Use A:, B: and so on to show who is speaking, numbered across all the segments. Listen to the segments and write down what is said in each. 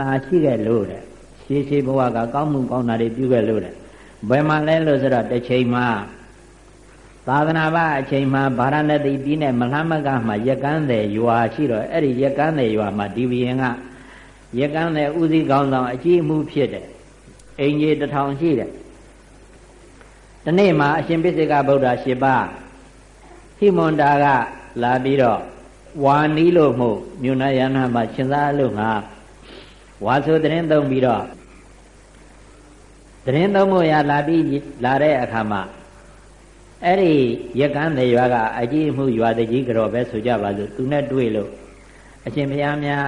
A: လာရှိခဲ့လို့တဲ့ရှေးရှေးဘဝကကောင်းမှုကောင်းတာတွေပြုခဲ့လို့တဲ့ဘယ်မှာလဲလို့ဆိုတော့တစ်ချိန်မှာသာသနာ့ဘအချိန်မှာဗာရဏသီပြည်နဲ့မလှမ်းမကမှာရက်ကန်းတဲ့ရွာရှိတော့အဲ့ဒီရက်ကန်းတဲ့ရွာမှာဒီဘရင်ကရက်ကန်းတဲ့ဥစည်းကောင်းဆောင်အကြီးအမှုဖြစ်တယ်အင်ကြီးတထောင်ရှိတယ်ဒီနေ့မှာအရှင်ပိစိကဗုဒ္ဓ၈ပါးဟိမွန်တာကလာပြီးတော့ဝါနီးလို့မို့မြို့နာယနာမှာရှင်သာလို့ငါ ဝါဆိုတဲ့ရင်သုံးပြီးတော့တရင်သုံးဖို့ရလာပြီးလာတဲ့အခါမှာအဲ့ဒီရကန်းတဲ့ရွာကအကြီးမှုရွာတကြီးကြော်ပဲဆိုကြပါစို့သူနဲ့တွေ့လို့အရှင်ဘုရားများ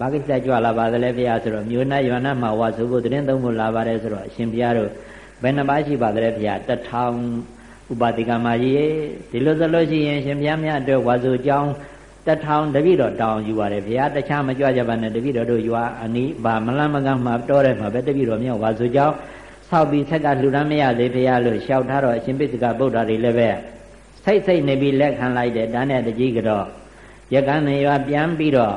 A: ဘာကိစ္စကြွလာပါသလဲဘုရားဆိုတော့မြို့နာရွာနာမှာဝါဆိုဖို့တရင်သုံးဖို့လာပါတယ်ဆိုတော့အရှင်ဘုရားတို့ဘယ်နှပါးရှိပါသလဲဘုရားတထောင်ဥပါတိကမကြီးဒီလိုဆိုလို့ရှိရင်ရှင်ဘုရားများအတွက်ဝါဆိုကြောင်း တထောင်တပိတော့တောင်းယူပါတယ်ဘုရားတခြားမကြွကြပါနဲ့တပိတော်တို့ရွာအနီးဗာမလန်းမကန်းမှာတောတဲ့မှာပဲတပိတော်မြောက်ဝါဆိုကြောင်းဆောက်ပြီးဆက်ကလှူဒန်းမရသေးဘုရားလို့လျှောက်ထားတော့အရှင်ပိစကဗုဒ္ဓတွေလည်းပဲစိတ်စိတ်နေပြီးလက်ခံလိုက်တယ်ဒါနဲ့တကြီးကတော့ရကန်းနေရွာပြန်ပြီးတော့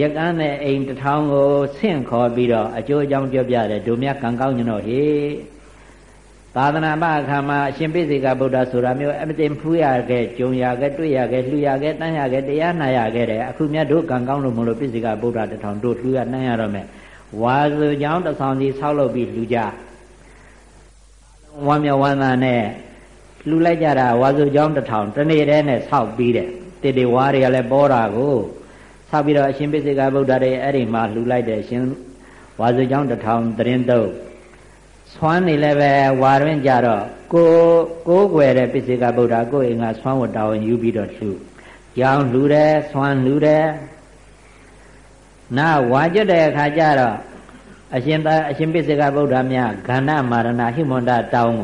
A: ရကန်းတဲ့အိမ်တထောင်ကိုဆင့်ခေါ်ပြီးတော့အကျိုးအကြောင်းပြောပြတယ်ဒုမြတ်ကံကောင်းညတော့ဟေ သာသနာ့ဘအခါမှာအရှင်ပိစိကဗုဒ္ဓဆိုတာမျိုးအမတင်ဖူးရခဲ့ကြုံရခဲ့တွေ့ရခဲ့လှူရခဲ့တန်းရခဲ့တရားနာရခဲ့တယ်အခုမြတ်တို့ကံကောင်းလို့မလို့ပိစိကဗုဒ္ဓတထောင်တို့လှူရတန်းရတော့မယ်ဝါစုကြောင်းတဆောင်စီဆောက်လုပ်ပြီးလှူကြဝမ်းမြောက်ဝမ်းသာနဲ့လှူလိုက်ကြတာဝါစုကြောင်းတထောင်တနေ့တည်းနဲ့ဆောက်ပြီးတဲ့တိတိဝါတွေကလည်းပေါ်တာကိုဆောက်ပြီးတော့အရှင်ပိစိကဗုဒ္ဓတွေအဲ့ဒီမှာလှူလိုက်တယ်ရှင်ဝါစုကြောင်းတထောင်တရင်တော့ ဆွမ်းနေလည်းပဲဝါရင်းကြတော့ကိုကိုးွယ်တဲ့ပိစိကဗုဒ္ဓကိုယ်အိမ်ကဆွမ်းဝတ်တော်ယူပြီးတော့လှူကြောင်းလှူတယ်ဆွမ်းလှူတယ်နာဝါကျွတ်တဲ့အခါကျတော့အရှင်သာအရှင်ပိစိကဗုဒ္ဓမြတ်ဂန္ဓမာရဏဟိမန္တတောင်း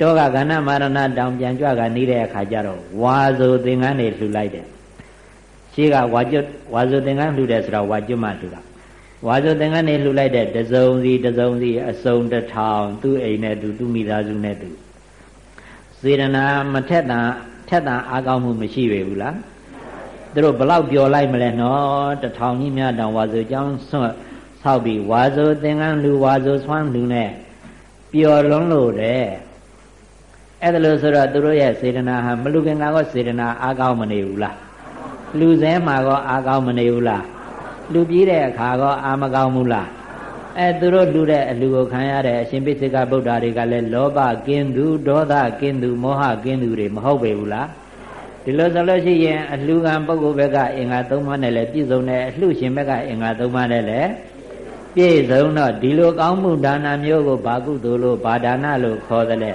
A: တောကဂန္ဓမာရဏတောင်းပြန်ကြွကနေတဲ့အခါကျတော့ဝါဆိုသင်္ကန်းနေလှူလိုက်တယ်ရှိကဝါကျွတ်ဝါဆိုသင်္ကန်းလှူတယ်ဆိုတော့ဝါကျွတ်မှလှူတာ ဝါဆိုသင်္ကန်းနေလှူလိုက်တဲ့တစုံစီတစုံစီအစုံတစ်ထောင်သူ့အိမ်နဲ့သူသူ့မိသားစုနဲ့သူစေရနာမထက်တာထက်တာအားကောင်းမှုမရှိပေဘူးလားသူတို့ဘလောက်ပြောလိုက်မလဲနော်တထောင်ကြီးများတောင်ဝါဆိုကြောင်းဆွတ်ဆောက်ပြီးဝါဆိုသင်္ကန်းလူဝါဆိုဆွမ်းလူနဲ့ပျော်လွန်းလို့တဲ့အဲ့ဒါလို့ဆိုတော့သူတို့ရဲ့စေတနာဟာမလူခင်ကတော့စေတနာအားကောင်းမနေဘူးလားလူစဲမှာကောအားကောင်းမနေဘူးလား လူပြီးတဲ့အခါကောအားမကောင်းဘူးလားအဲသူတို့လူတဲ့အလူကိုခံရတဲ့အရှင်ပိစိကဗုဒ္ဓတွေကလည်းလောဘကင်းသူဒေါသကင်းသူမောဟကင်းသူတွေမဟုတ်ပေဘူးလားဒီလိုဆိုလို့ရှိရင်အလှကံပုဂ္ဂိုလ်ဘက်ကအင်္ဂါ၃ပါးနဲ့လည်းပြည့်စုံတယ်အလှရှင်ဘက်ကအင်္ဂါ၃ပါးနဲ့လည်းပြည့်စုံတော့ဒီလိုကောင်းမှုဒါနမျိုးကိုဘာကုသိုလ်လို့ဘာဒါနလို့ခေါ်သလဲ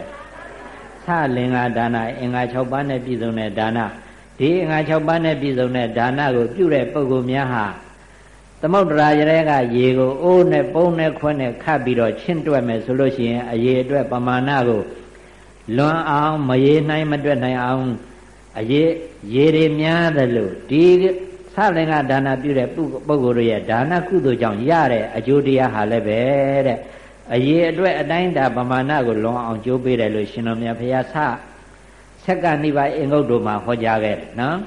A: သလင်္ကာဒါနအင်္ဂါ၆ပါးနဲ့ပြည့်စုံတဲ့ဒါနဒီအင်္ဂါ၆ပါးနဲ့ပြည့်စုံတဲ့ဒါနကိုပြုတဲ့ပုဂ္ဂိုလ်များဟာ သမုဒ္ဒရာရဲကရေကိုအိုးနဲ့ပုံနဲ့ခွန်းနဲ့ခတ်ပြီးတော့ချင်းတွက်မယ်ဆိုလို့ရှိရင်အရေအတွက်ပမာဏကိုလွန်အောင်မရေနိုင်မတွက်နိုင်အောင်အရေရေတွေများတယ်လို့ဒီသလင်္ကဒါနပြုတဲ့ပုဂ္ဂိုလ်တို့ရဲ့ဒါနကုသိုလ်ကြောင့်ရတဲ့အကျိုးတရားဟာလည်းပဲတဲ့အရေအတွက်အတိုင်းတာပမာဏကိုလွန်အောင်ကြိုးပေးတယ်လို့ရှင်တော်မြတ်ဘုရားဆဆက်ကနိဗ္ဗာန်အင်္ဂုတ္တမှာဟောကြားခဲ့တယ်နော်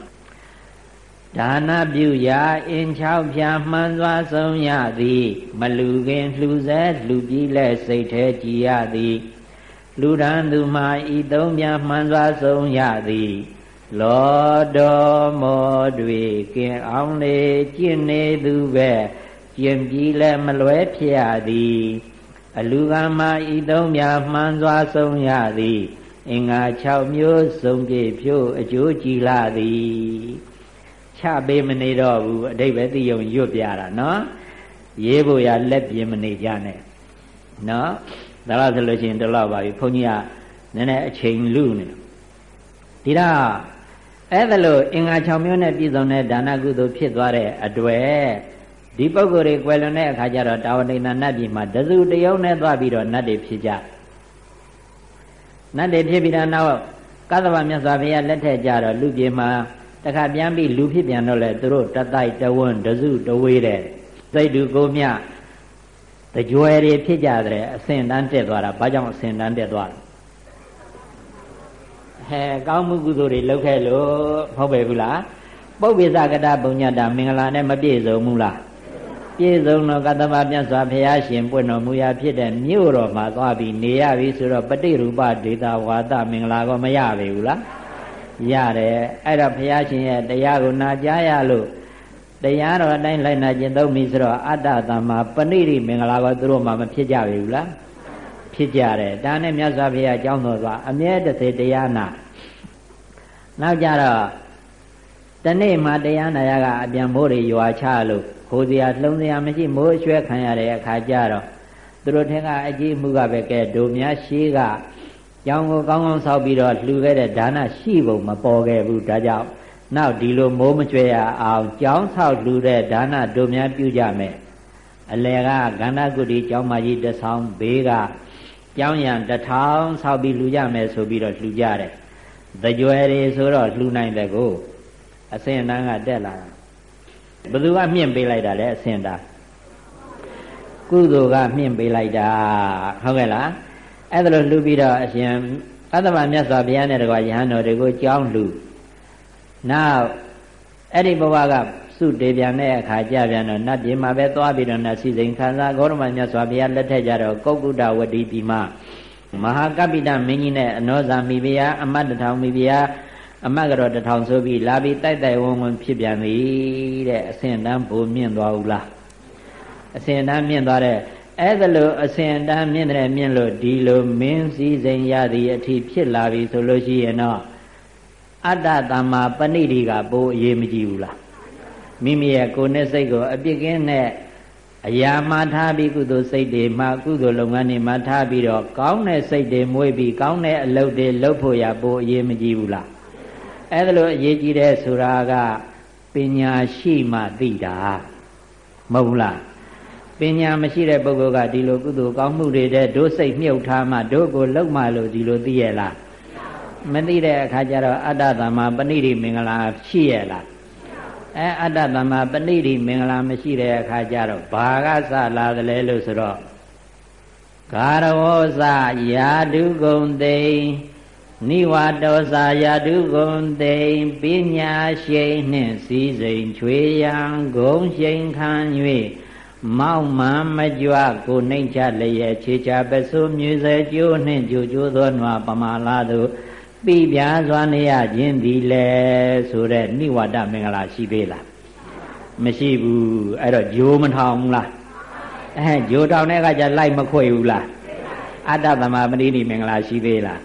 A: ဒါနပြုရာအင်ချောက်ဖြာမှန်စွာဆုံးရသည် မလူခင်လှူစဲလှူပြီးလဲစိတ်ထဲကြည်ရသည်လူဒန်းသူမှာဤသုံးပြမှန်စွာဆုံးရသည် လောတော်မောတွေကင်အောင်လေကျင့်နေသူပဲကျင့်ပြီးလဲမလွဲဖြစ်ရသည် အလူကမှာဤသုံးပြမှန်စွာဆုံးရသည် အင်္ဂါ6မျိုးစုံပြည့်ဖြို့အကျိုးကြည်လာသည် ချပေးမနေတော့ဘူးအတိတ်ပဲသိယုံရွတ်ပြတာနော်ရေးဖို့ရလက်ပြင်းမနေကြနဲ့နော်ဒါလားဆိုလို့ရှိရင်တလောက်ပါပြီခွန်ကြီးကနည်းနည်းအချိန်လူနေဒီတော့အဲ့ဒါလို့အင်္ဂါ6မျိုးနဲ့ပြည့်စုံတဲ့ဒါနကုသိုလ်ဖြစ်သွားတဲ့အတွက်ဒီပုဂ္ဂိုလ်တွေကွယ်လွန်တဲ့အခါကျတော့တာဝတိဏနတ်ပြည်မှာတစုတယုံနဲ့သွားပြီးတော့နတ်တွေဖြစ်ကြနတ်တွေဖြစ်ပြီးတော့နောက်ကသဗ္ဗမြတ်စွာဘုရားလက်ထက်ကြတော့လူပြေမှာ တခါပြန်ပြီးလူဖြစ်ပြန်တော့လေသူတို့တတိုက်တဝန်းတစုတဝေးတဲ့စိတ်တူကိုမြတကြွယ်တွေဖြစ်ကြတဲ့အစင်တန်းတက်သွားတာဘာကြောင့်အစင်တန်းတက်သွားလဲဟဲကောင်းမှုကုသိုလ်တွေလုပ်ခဲ့လို့ဟုတ်ပဲဘူးလားပုပ္ပိသကတပုညတာမင်္ဂလာနဲ့မပြည့်စုံဘူးလားပြည့်စုံသောကတ္တမမြတ်စွာဘုရားရှင်ပွင့်တော်မူရာဖြစ်တဲ့မြို့တော်မှာသွားပြီးနေရပြီဆိုတော့ပฏิရူပဒေတာဝါဒမင်္ဂလာကောမရပေဘူးလား ရတယ်အဲ့တော့ဘုရားရှင်ရဲ့တရားကိုနာကြားရလို့တရားတော်အတိုင်းလိုက်နာကျင့်သုံးပြီဆိုတော့အတ္တသမ္မာပဏိတိမင်္ဂလာကောသူတို့မှမဖြစ်ကြပြီဘူးလားဖြစ်ကြတယ်ဒါနဲ့မြတ်စွာဘုရားအကြောင်းတော်ကအမြဲတစေတရားနာနောက်ကြတော့တနေ့မှတရားနာရကအပြန်မိုးတွေရွာချလို့ခိုးစရာလှုံစရာမရှိမိုးအရွှဲခံရတဲ့အခါကျတော့သူတို့ထင်ကအကြီးမှုကပဲကဲဒုများရှိက ကြောင်းကိုကောင်းကောင်းဆောက်ပြီးတော့လှူခဲ့တဲ့ဒါနရှိပုံမပေါ်ခဲ့ဘူးဒါကြောင့်နောက်ဒီလိုမိုးမကျွဲရအောင်ကြောင်းဆောက်လှူတဲ့ဒါနတို့များပြုကြမယ်အလယ်ကကန္နကုတိကျောင်းမကြီးတဆောင်ဘေးကကျောင်းရံတထောင်ဆောက်ပြီးလှူကြမယ်ဆိုပြီးတော့လှူကြတယ်တကြွယ်တွေဆိုတော့လှူနိုင်တဲ့ကိုအစင်တန်းကတက်လာတာဘသူကမြင့်ပေးလိုက်တာလဲအစင်တန်းကုသိုလ်ကမြင့်ပေးလိုက်တာဟုတ်ကဲ့လား အဲ့ဒါလို့လှူပြီးတော့အရှင်အတ္တမမြတ်စွာဘုရားနဲ့တကွာယဟန်တော်တွေကိုကြောင်းလှူနောက်အဲ့ဒီဘဝကစုတေပြန်တဲ့အခါကြပြန်တော့နတ်ပြည်မှာပဲသွားပြီးတော့နတ်စီစိန်ခံစားဂေါရမမြတ်စွာဘုရားလက်ထက်ကြတော့ကုက္ကုတဝတိပြည်မှာမဟာကပိတမင်းကြီးနဲ့အနောဇာမိဖုရားအမတ်တထောင်မိဖုရားအမတ်ကတော့တထောင်ဆိုပြီးလာပြီးတိုက်တိုက်ဝန်းဝန်းဖြစ်ပြန်ပြီတဲ့အစင်တန်းဘုံမြင့်သွားဘူးလားအစင်တန်းမြင့်သွားတဲ့ အဲ့ဒါလို့အစင်တန်းမြင့်တဲ့မြင့်လို့ဒီလိုမင်းစည်းစိမ်ရသည်အထိဖြစ်လာပြီဆိုလို့ရှိရင်တော့အတ္တတမ္မာပဏိတိကပိုးအရေးမကြီးဘူးလားမိမိရဲ့ကိုယ်နဲ့စိတ်ကိုအပြစ်ကင်းတဲ့အရာမှထားပြီးကုသိုလ်စိတ်တွေမှကုသိုလ်လုပ်ငန်းတွေမှထားပြီးတော့ကောင်းတဲ့စိတ်တွေမွေးပြီးကောင်းတဲ့အလုပ်တွေလုပ်ဖို့ရပိုးအရေးမကြီးဘူးလားအဲ့ဒါလိုအရေးကြီးတဲ့ဆိုတာကပညာရှိမှသိတာမဟုတ်ဘူးလား ပညာမရှိတဲ့ပုဂ္ဂိုလ်ကဒီလိုကုသိုလ်ကောင်းမှုတွေတဲ့ဒုစိတ်မြုပ်ထားမှဒုကိုလောက်မှလို့ဒီလိုသိရလားမသိတဲ့အခါကျတော့အတ္တသမ္မာပဏိတိမင်္ဂလာရှိရလားအဲအတ္တသမ္မာပဏိတိမင်္ဂလာမရှိတဲ့အခါကျတော့ဘာကစလာသလဲလို့ဆိုတော့ဂါရဝောစယာတုဂုံသိနိဝတောစာယာတုဂုံသိပညာရှိန်နှင့်စည်းစိမ်ချွေရန်ဂုံရှိန်ခံ၍ မောက်မှန်မကြွကိုနှိမ့်ချလျက်ခြေချပစိုးမြူစေကျိုးနှင့်ကြိုကျိုးသောနွားပမာလာသို့ပြပြစွာနေရခြင်းဒီလေဆိုတဲ့နိဝတမင်္ဂလာရှိသေးလားမရှိဘူးအဲ့တော့ဂျိုးမထောင်ဘူးလားအဲဂျိုးထောင်တဲ့အခါကျလိုက်မခွေဘူးလားအတ္တသမပတိနိမင်္ဂလာရှိသေးလား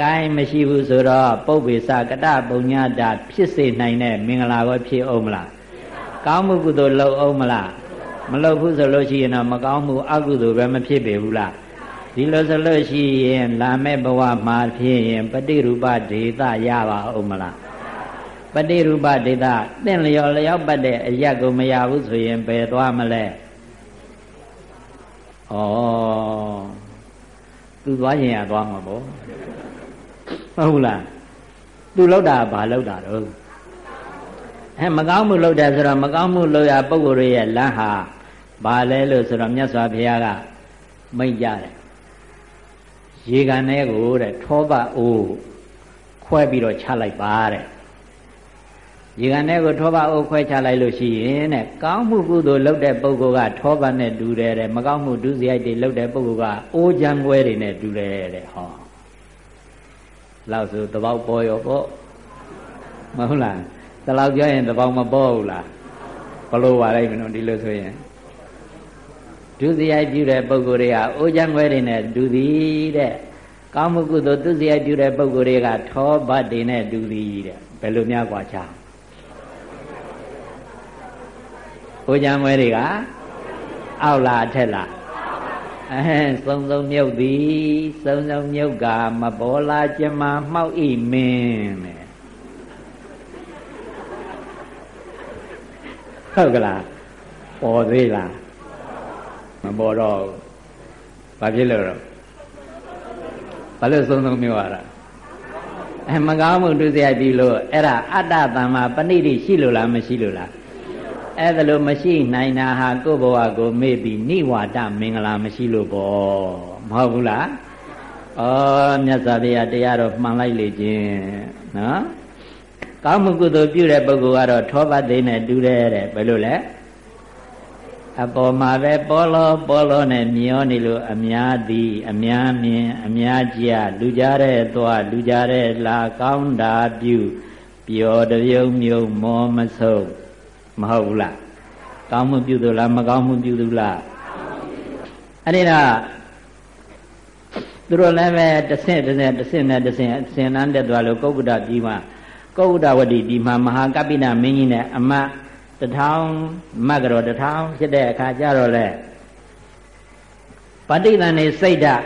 A: ကိုင်းမရှိဘူးဆိုတော့ပုပ္ပေစကတပုံညတာဖြစ်စေနိုင်တဲ့မင်္ဂလာကိုဖြစ်အောင်မလားကောင်းမှုကုသိုလ်လုပ်အောင်မလား မလုပ်ဘူးဆိုလို့ရှိရင်တော့မကောင်းမှုအကုသိုလ်ပဲမဖြစ်ပေဘူးလားဒီလိုဆိုလို့ရှိရင်လာမဲ့ဘဝမှာဖြစ်ရင်ပฏิရူပဒေသရပါဦးမလားပฏิရူပဒေသတင့်လျော်လျောက်ပတ်တဲ့အရက်ကိုမရဘူးဆိုရင်ဘယ်သွားမလဲဩသူသွားရင်ရသွားမှာပေါ့ဟုတ်လားသူလောက်တာဘာလောက်တာတော့ အဲမကောင်းမှုလောက်တယ်ဆိုတော့မကောင်းမှုလောက်ရပုဂ္ဂိုလ်ရဲ့လမ်းဟာဘာလဲလို့ဆိုတော့မြတ်စွာဘုရားကမိတ်ကြတယ်ရေကန်ထဲကိုတဲ့ထောပတ်အိုးခွဲပြီးတော့ချလိုက်ပါတဲ့ရေကန်ထဲကိုထောပတ်အိုးခွဲချလိုက်လို့ရှိရင်တဲ့ကောင်းမှုကုသိုလ်လုပ်တဲ့ပုဂ္ဂိုလ်ကထောပတ်နဲ့တူတယ်တဲ့မကောင်းမှုဒုစရိုက်တွေလုပ်တဲ့ပုဂ္ဂိုလ်ကအိုးချမ်းခွဲတွေနဲ့တူတယ်တဲ့ဟောလောက်ဆိုတပေါက်ပေါ်ရောပေါ့မဟုတ်လား တလောက်ပြောရင်တပေါက်မပေါ်ဘူးလားဘလို့ပါလိုက်မလို့ဒီလိုဆိုရင်ဒုစရိုက်ပြုတဲ့ပုဂ္ဂိုလ်တွေကအိုးချမ်းခွဲတွေနဲ့ဒူသည်တဲ့ကောင်းမှုကုသိုလ်သူစရိုက်ပြုတဲ့ပုဂ္ဂိုလ်တွေကထောဘတ်တွေနဲ့ဒူသည်တဲ့ဘယ်လိုများกว่าချာအိုးချမ်းခွဲတွေကအောက်လားအထက်လားအဲစုံစုံမြုပ်သည်စုံစုံမြုပ်ကမဘောလာကျမမှောက်ဤမင်းတဲ့ ဟုတ်ကလားပေါ်သေးလားမပေါ်တော့ဘာဖြစ်လို့တော့ဘာလို့စုံစုံမြုပ်ရတာအဲမကောင်းမှုတွေ့စရာပြီလို့အဲ့ဒါအတ္တတမ္မာပဏိတိရှိလို့လားမရှိလို့လားအဲ့ဒါလို့မရှိနိုင်တာဟာကိုယ့်ဘဝကိုမေ့ပြီးနိဝါဒမင်္ဂလာမရှိလို့ပေါ့မဟုတ်ဘူးလားဩမြတ်စွာဘုရားတရားတော်မှန်လိုက်လေခြင်းနော် ကောင်းမှုကုသိုလ်ပြုတဲ့ပုဂ္ဂိုလ်ကတော့ထောပတ်သိနဲ့တူတယ်တဲ့ဘယ်လိုလဲအပေါ်မှာပဲပေါ်လောပေါ်လောနဲ့မျောနေလို့အများသည်အများမြင်အများကြလူကြတဲ့သွားလူကြတဲ့လာကောင်းတာပြုပျော်တပြုံမြုံမောမဆုံးမဟုတ်ဘူးလားကောင်းမှုပြုသူလားမကောင်းမှုပြုသူလားအဲ့ဒီတော့သူတို့လည်းပဲတဆင့်တဆင့်တဆင့်နဲ့တဆင့်အစဉ်လန်းတက်သွားလို့ကုက္ကုတပြည်မှာ ကုက္ကုတဝတိပြည်မှာမဟာကပိဏမင်းကြီးနဲ့အမတ်တထောင်မတ်ကြောတထောင်ဖြစ်တဲ့အခါကျတော့လေပဋိသန္ဓေစိတ်ဓာတ်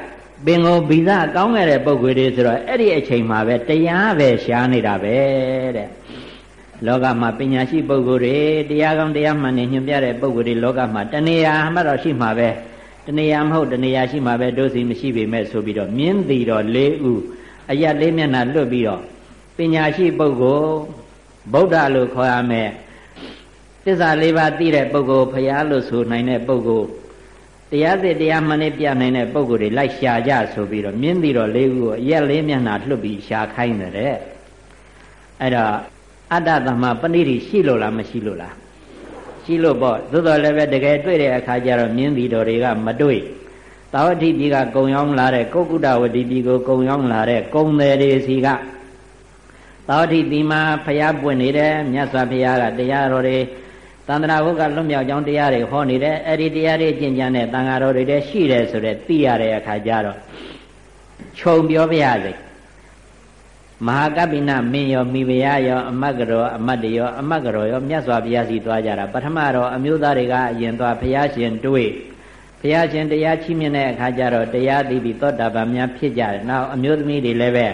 A: ပင်ကိုဗီဇကောင်းခဲ့တဲ့ပုံကိုယ်တွေဆိုတော့အဲ့ဒီအချိန်မှာပဲတရားပဲရှားနေတာပဲတဲ့လောကမှာပညာရှိပုဂ္ဂိုလ်တွေတရားကောင်းတရားမှန်နေညွှန်ပြတဲ့ပုဂ္ဂိုလ်တွေလောကမှာတဏှာမှတော့ရှိမှာပဲတဏှာမဟုတ်တဏှာရှိမှာပဲဒုစီမရှိပေမဲ့ဆိုပြီးတော့မြင်းတီတော်၄ဦးအယက်လေးမျက်နှာလွတ်ပြီးတော့ ပညာရှိပုဂ္ဂိုလ်ဗုဒ္ဓလို့ခေါ်ရမယ်သစ္စာလေးပါးသိတဲ့ပုဂ္ဂိုလ်ဖရာလို့ဆိုနိုင်တဲ့ပုဂ္ဂိုလ်တရားစစ်တရားမှန်နဲ့ပြနိုင်တဲ့ပုဂ္ဂိုလ်တွေလိုက်ရှာကြဆိုပြီးတော့မြင်းတီတော်လေးဦးကိုအရက်လေးမျက်နှာလွတ်ပြီးရှာခိုင်းတယ်တဲ့အဲ့တော့အတ္တသမပဏိတိရှိလို့လားမရှိလို့လားရှိလို့ပေါ့သို့တော်လည်းပဲတကယ်တွေ့တဲ့အခါကျတော့မြင်းတီတော်တွေကမတွေ့သာဝတိပြည်ကကုံရောင်းလာတဲ့ကုက္ကုတဝတိပြည်ကိုကုံရောင်းလာတဲ့ကုံတယ်တွေစီက သာဝတိပြည်မှာဖျားပွင့်နေတဲ့မြတ်စွာဘုရားကတရားတော်တွေသန္တရာဘုကလွတ်မြောက်ကြောင်းတရားတွေဟောနေတယ်အဲ့ဒီတရားတွေကျင့်ကြံတဲ့တန်ဃာတော်တွေတည်းရှိတယ်ဆိုတဲ့သိရတဲ့အခါကျတော့ခြုံပြောပြရစေမဟာကပိနမင်းရောမိဖုရားရောအမတ်ကတော်အမတ်တရောအမတ်ကတော်ရောမြတ်စွာဘုရားစီသွားကြတာပထမတော့အမျိုးသားတွေကအရင်သွားဘုရားရှင်တွေ့ဘုရားရှင်တရားချီးမြှင့်တဲ့အခါကျတော့တရားသိပြီးသောတာပန်များဖြစ်ကြတယ်နောက်အမျိုးသမီးတွေလည်းပဲ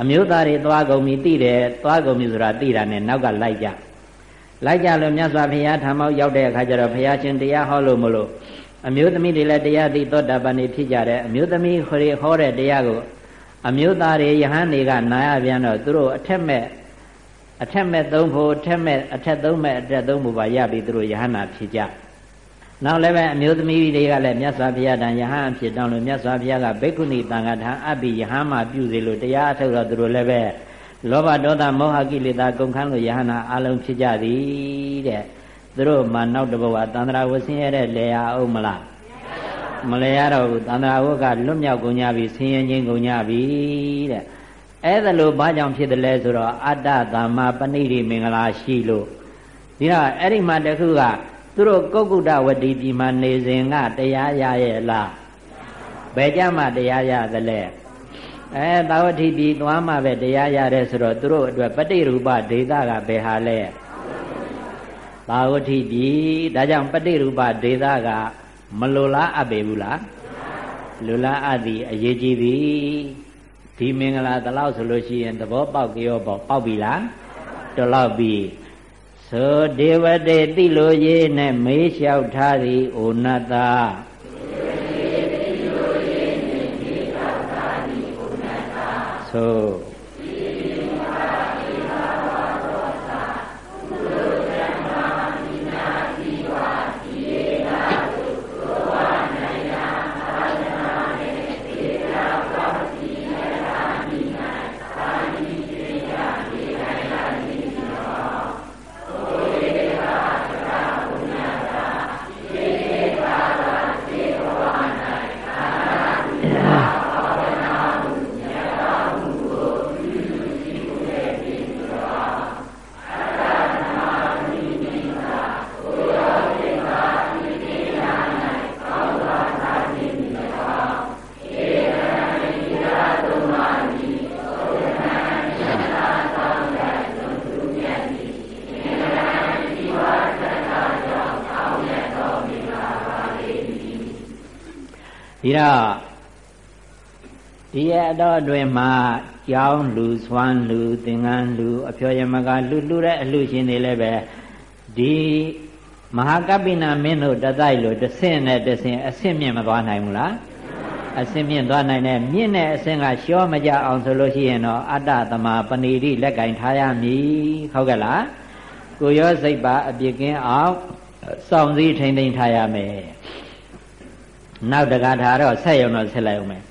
A: အမျိုးသားတွေသွားကုန်ပြီသိတယ်သွားကုန်ပြီဆိုတာသိတာနဲ့နောက်ကလိုက်ကြလိုက်ကြလို့မြတ်စွာဘုရားထာမောက်ရောက်တဲ့အခါကျတော့ဘုရားရှင်တရားဟောလို့မလို့အမျိုးသမီးတွေလည်းတရားသိသောတာပန်နေဖြစ်ကြတယ်အမျိုးသမီးခေါ်ဟောတဲ့တရားကိုအမျိုးသားတွေယဟန်တွေကနာရပြန်တော့သူတို့အထက်မဲ့အထက်မဲ့သုံးဖို့အထက်မဲ့အထက်သုံးမဲ့အတက်သုံးဖို့ပါရပြီသူတို့ယဟန်နာဖြစ်ကြ နောက်လည်းပဲအမျိုးသမီးတွေကလည်းမြတ်စွာဘုရားတန်ယဟန်ဖြစ်တောင်းလို့မြတ်စွာဘုရားကဘိက္ခုနီတန်ခါထံအပ်ပြီးယဟန်မှာပြုစေလို့တရားအထုတ်တော့သူတို့လည်းပဲလောဘဒေါသမောဟကိလေသာကုန်ခန်းလို့ယဟနာအလုံးဖြစ်ကြသည်တဲ့သူတို့မှနောက်တဘဝသန္တရာဝဆင်းရဲတဲ့လေယာအောင်မလားမလဲရတော့ဘူးသန္တရာဝကလွတ်မြောက်ကုန်ကြပြီဆင်းရဲခြင်းကုန်ကြပြီတဲ့အဲ့ဒါလို့ဘာကြောင့်ဖြစ်တယ်လဲဆိုတော့အတ္တသမ္မာပဏိတိမင်္ဂလာရှိလို့ဒီတော့အဲ့ဒီမှာတခုက သူတို့ကုက္ကုတဝတိပြည်မှာနေစဉ်ကတရားရရဲ့လားဘယ်ကြမှာတရားရသလဲအဲသာဝတိပြည်သွားမှပဲတရားရတယ်ဆိုတော့သူတို့အတွက်ပဋိရူပဒေသကဘယ်ဟာလဲသာဝတိပြည်ဒါကြောင့်ပဋိရူပဒေသကမလိုလားအပ်ပေဘူးလားလိုလားအပ်သည်အရေးကြီးသည်ဒီမင်္ဂလာတလောက်ဆိုလို့ရှိရင်သဘောပေါက်ကြောပေါ့ပေါက်ပြီလားတလောက်ပြီ သောဒေဝတေတိလိုရေးနဲ့မေးလျှောက်ထားသည်ဩနတ္တဆို အတော့အတွင်မှာကြောင်းလူဆွမ်းလူသင်္ကန်းလူအဖျော်ယမကလူလူတဲ့အလှရှင်တွေလည်းပဲဒီမဟာကပိနာမင်းတို့တတိုက်လို့တဆင့်နဲ့တဆင့်အဆင့်မြင့်မသွားနိုင်ဘူးလားအဆင့်မြင့်သွားနိုင်တဲ့မြင့်တဲ့အဆင့်ကရှောမကြအောင်ဆိုလို့ရှိရင်တော့အတ္တသမပဏိတိလက်ကင်ထားရမည်ဟုတ်ကဲ့လားကိုရောစိတ်ပါအပြစ်ကင်းအောင်စောင့်စည်းထိန်သိမ်းထားရမယ်နောက်တကားထားတော့ဆက်ရုံတော့ဆက်လိုက်အောင်မယ်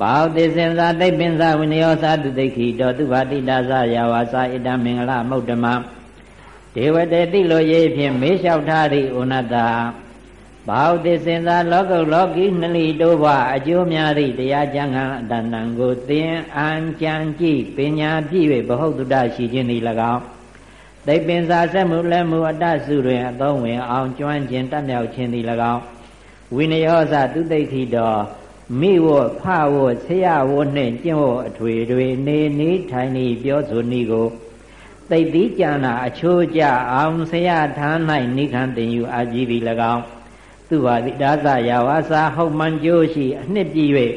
A: ဘောတိစင်္သာတိတ်ပင်္စဝိနယောသာတုတိခိတောသူဘာတိတာဇယာဝါစာဣတမင်္ဂလမௌတ္တမဒေဝတေတိလိုရေးဖြင့်မေးလျှောက်ထားသည့်ဩနတဘာဝတိစင်သာလောကုလောကီနှလိတိုးဘအကျိုးများသည့်တရားကျမ်းဂန်အတန်တန်ကိုသင်အံကြံကြည့်ပညာပြည့်၍ဘဟုတုတရှိခြင်းသည်၎င်းသိပင်စာဆက်မှုလက်မှုအတ္တစုတွင်အသုံးဝင်အောင်ကျွမ်းကျင်တတ်မြောက်ခြင်းသည်၎င်းဝိနယောဇသူသိဋ္ဌိတော် မိဝဖဝဆရာဝနှင့်ကျင့်ဝအထွေတွေနေနေထိုင်နေပြောဆိုနည်းကိုသိတိကြံနာအချိုးကြအောင်ဆရာထား၌နိခံတင်ယူအာကြည်သည်၎င်းသူဟာတိဒါသယာဝါစာဟုတ်မှန်ကြိုးရှိအနှစ်ပြည့်၍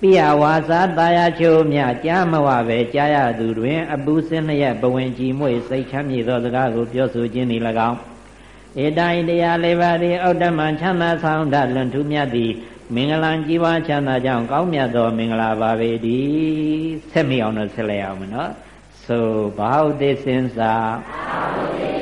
A: ပိယဝါစာတာယာချိုးမြကြားမဝပဲကြားရသူတွင် အပူစင်းလျက်ဘဝင်ကြည်မွေစိတ်ချမ်းမြေသောစကားကိုပြောဆိုခြင်းသည်၎င်းဧတိုင်းတရားလေးပါးသည်ဩတ္တမချမ်းသာဆောင်တလွန်ထူးမြတ်သည် မင်္ဂလာကြီးပွားချမ်းသာကြောင်းကောင်းမြတ်သောမင်္ဂလာပါပေတည်းဆက်မိအောင်တော့ဆက်လိုက်အောင်မနော်ဆိုဘာဟုတိစင်စာဘာဟုတိကျ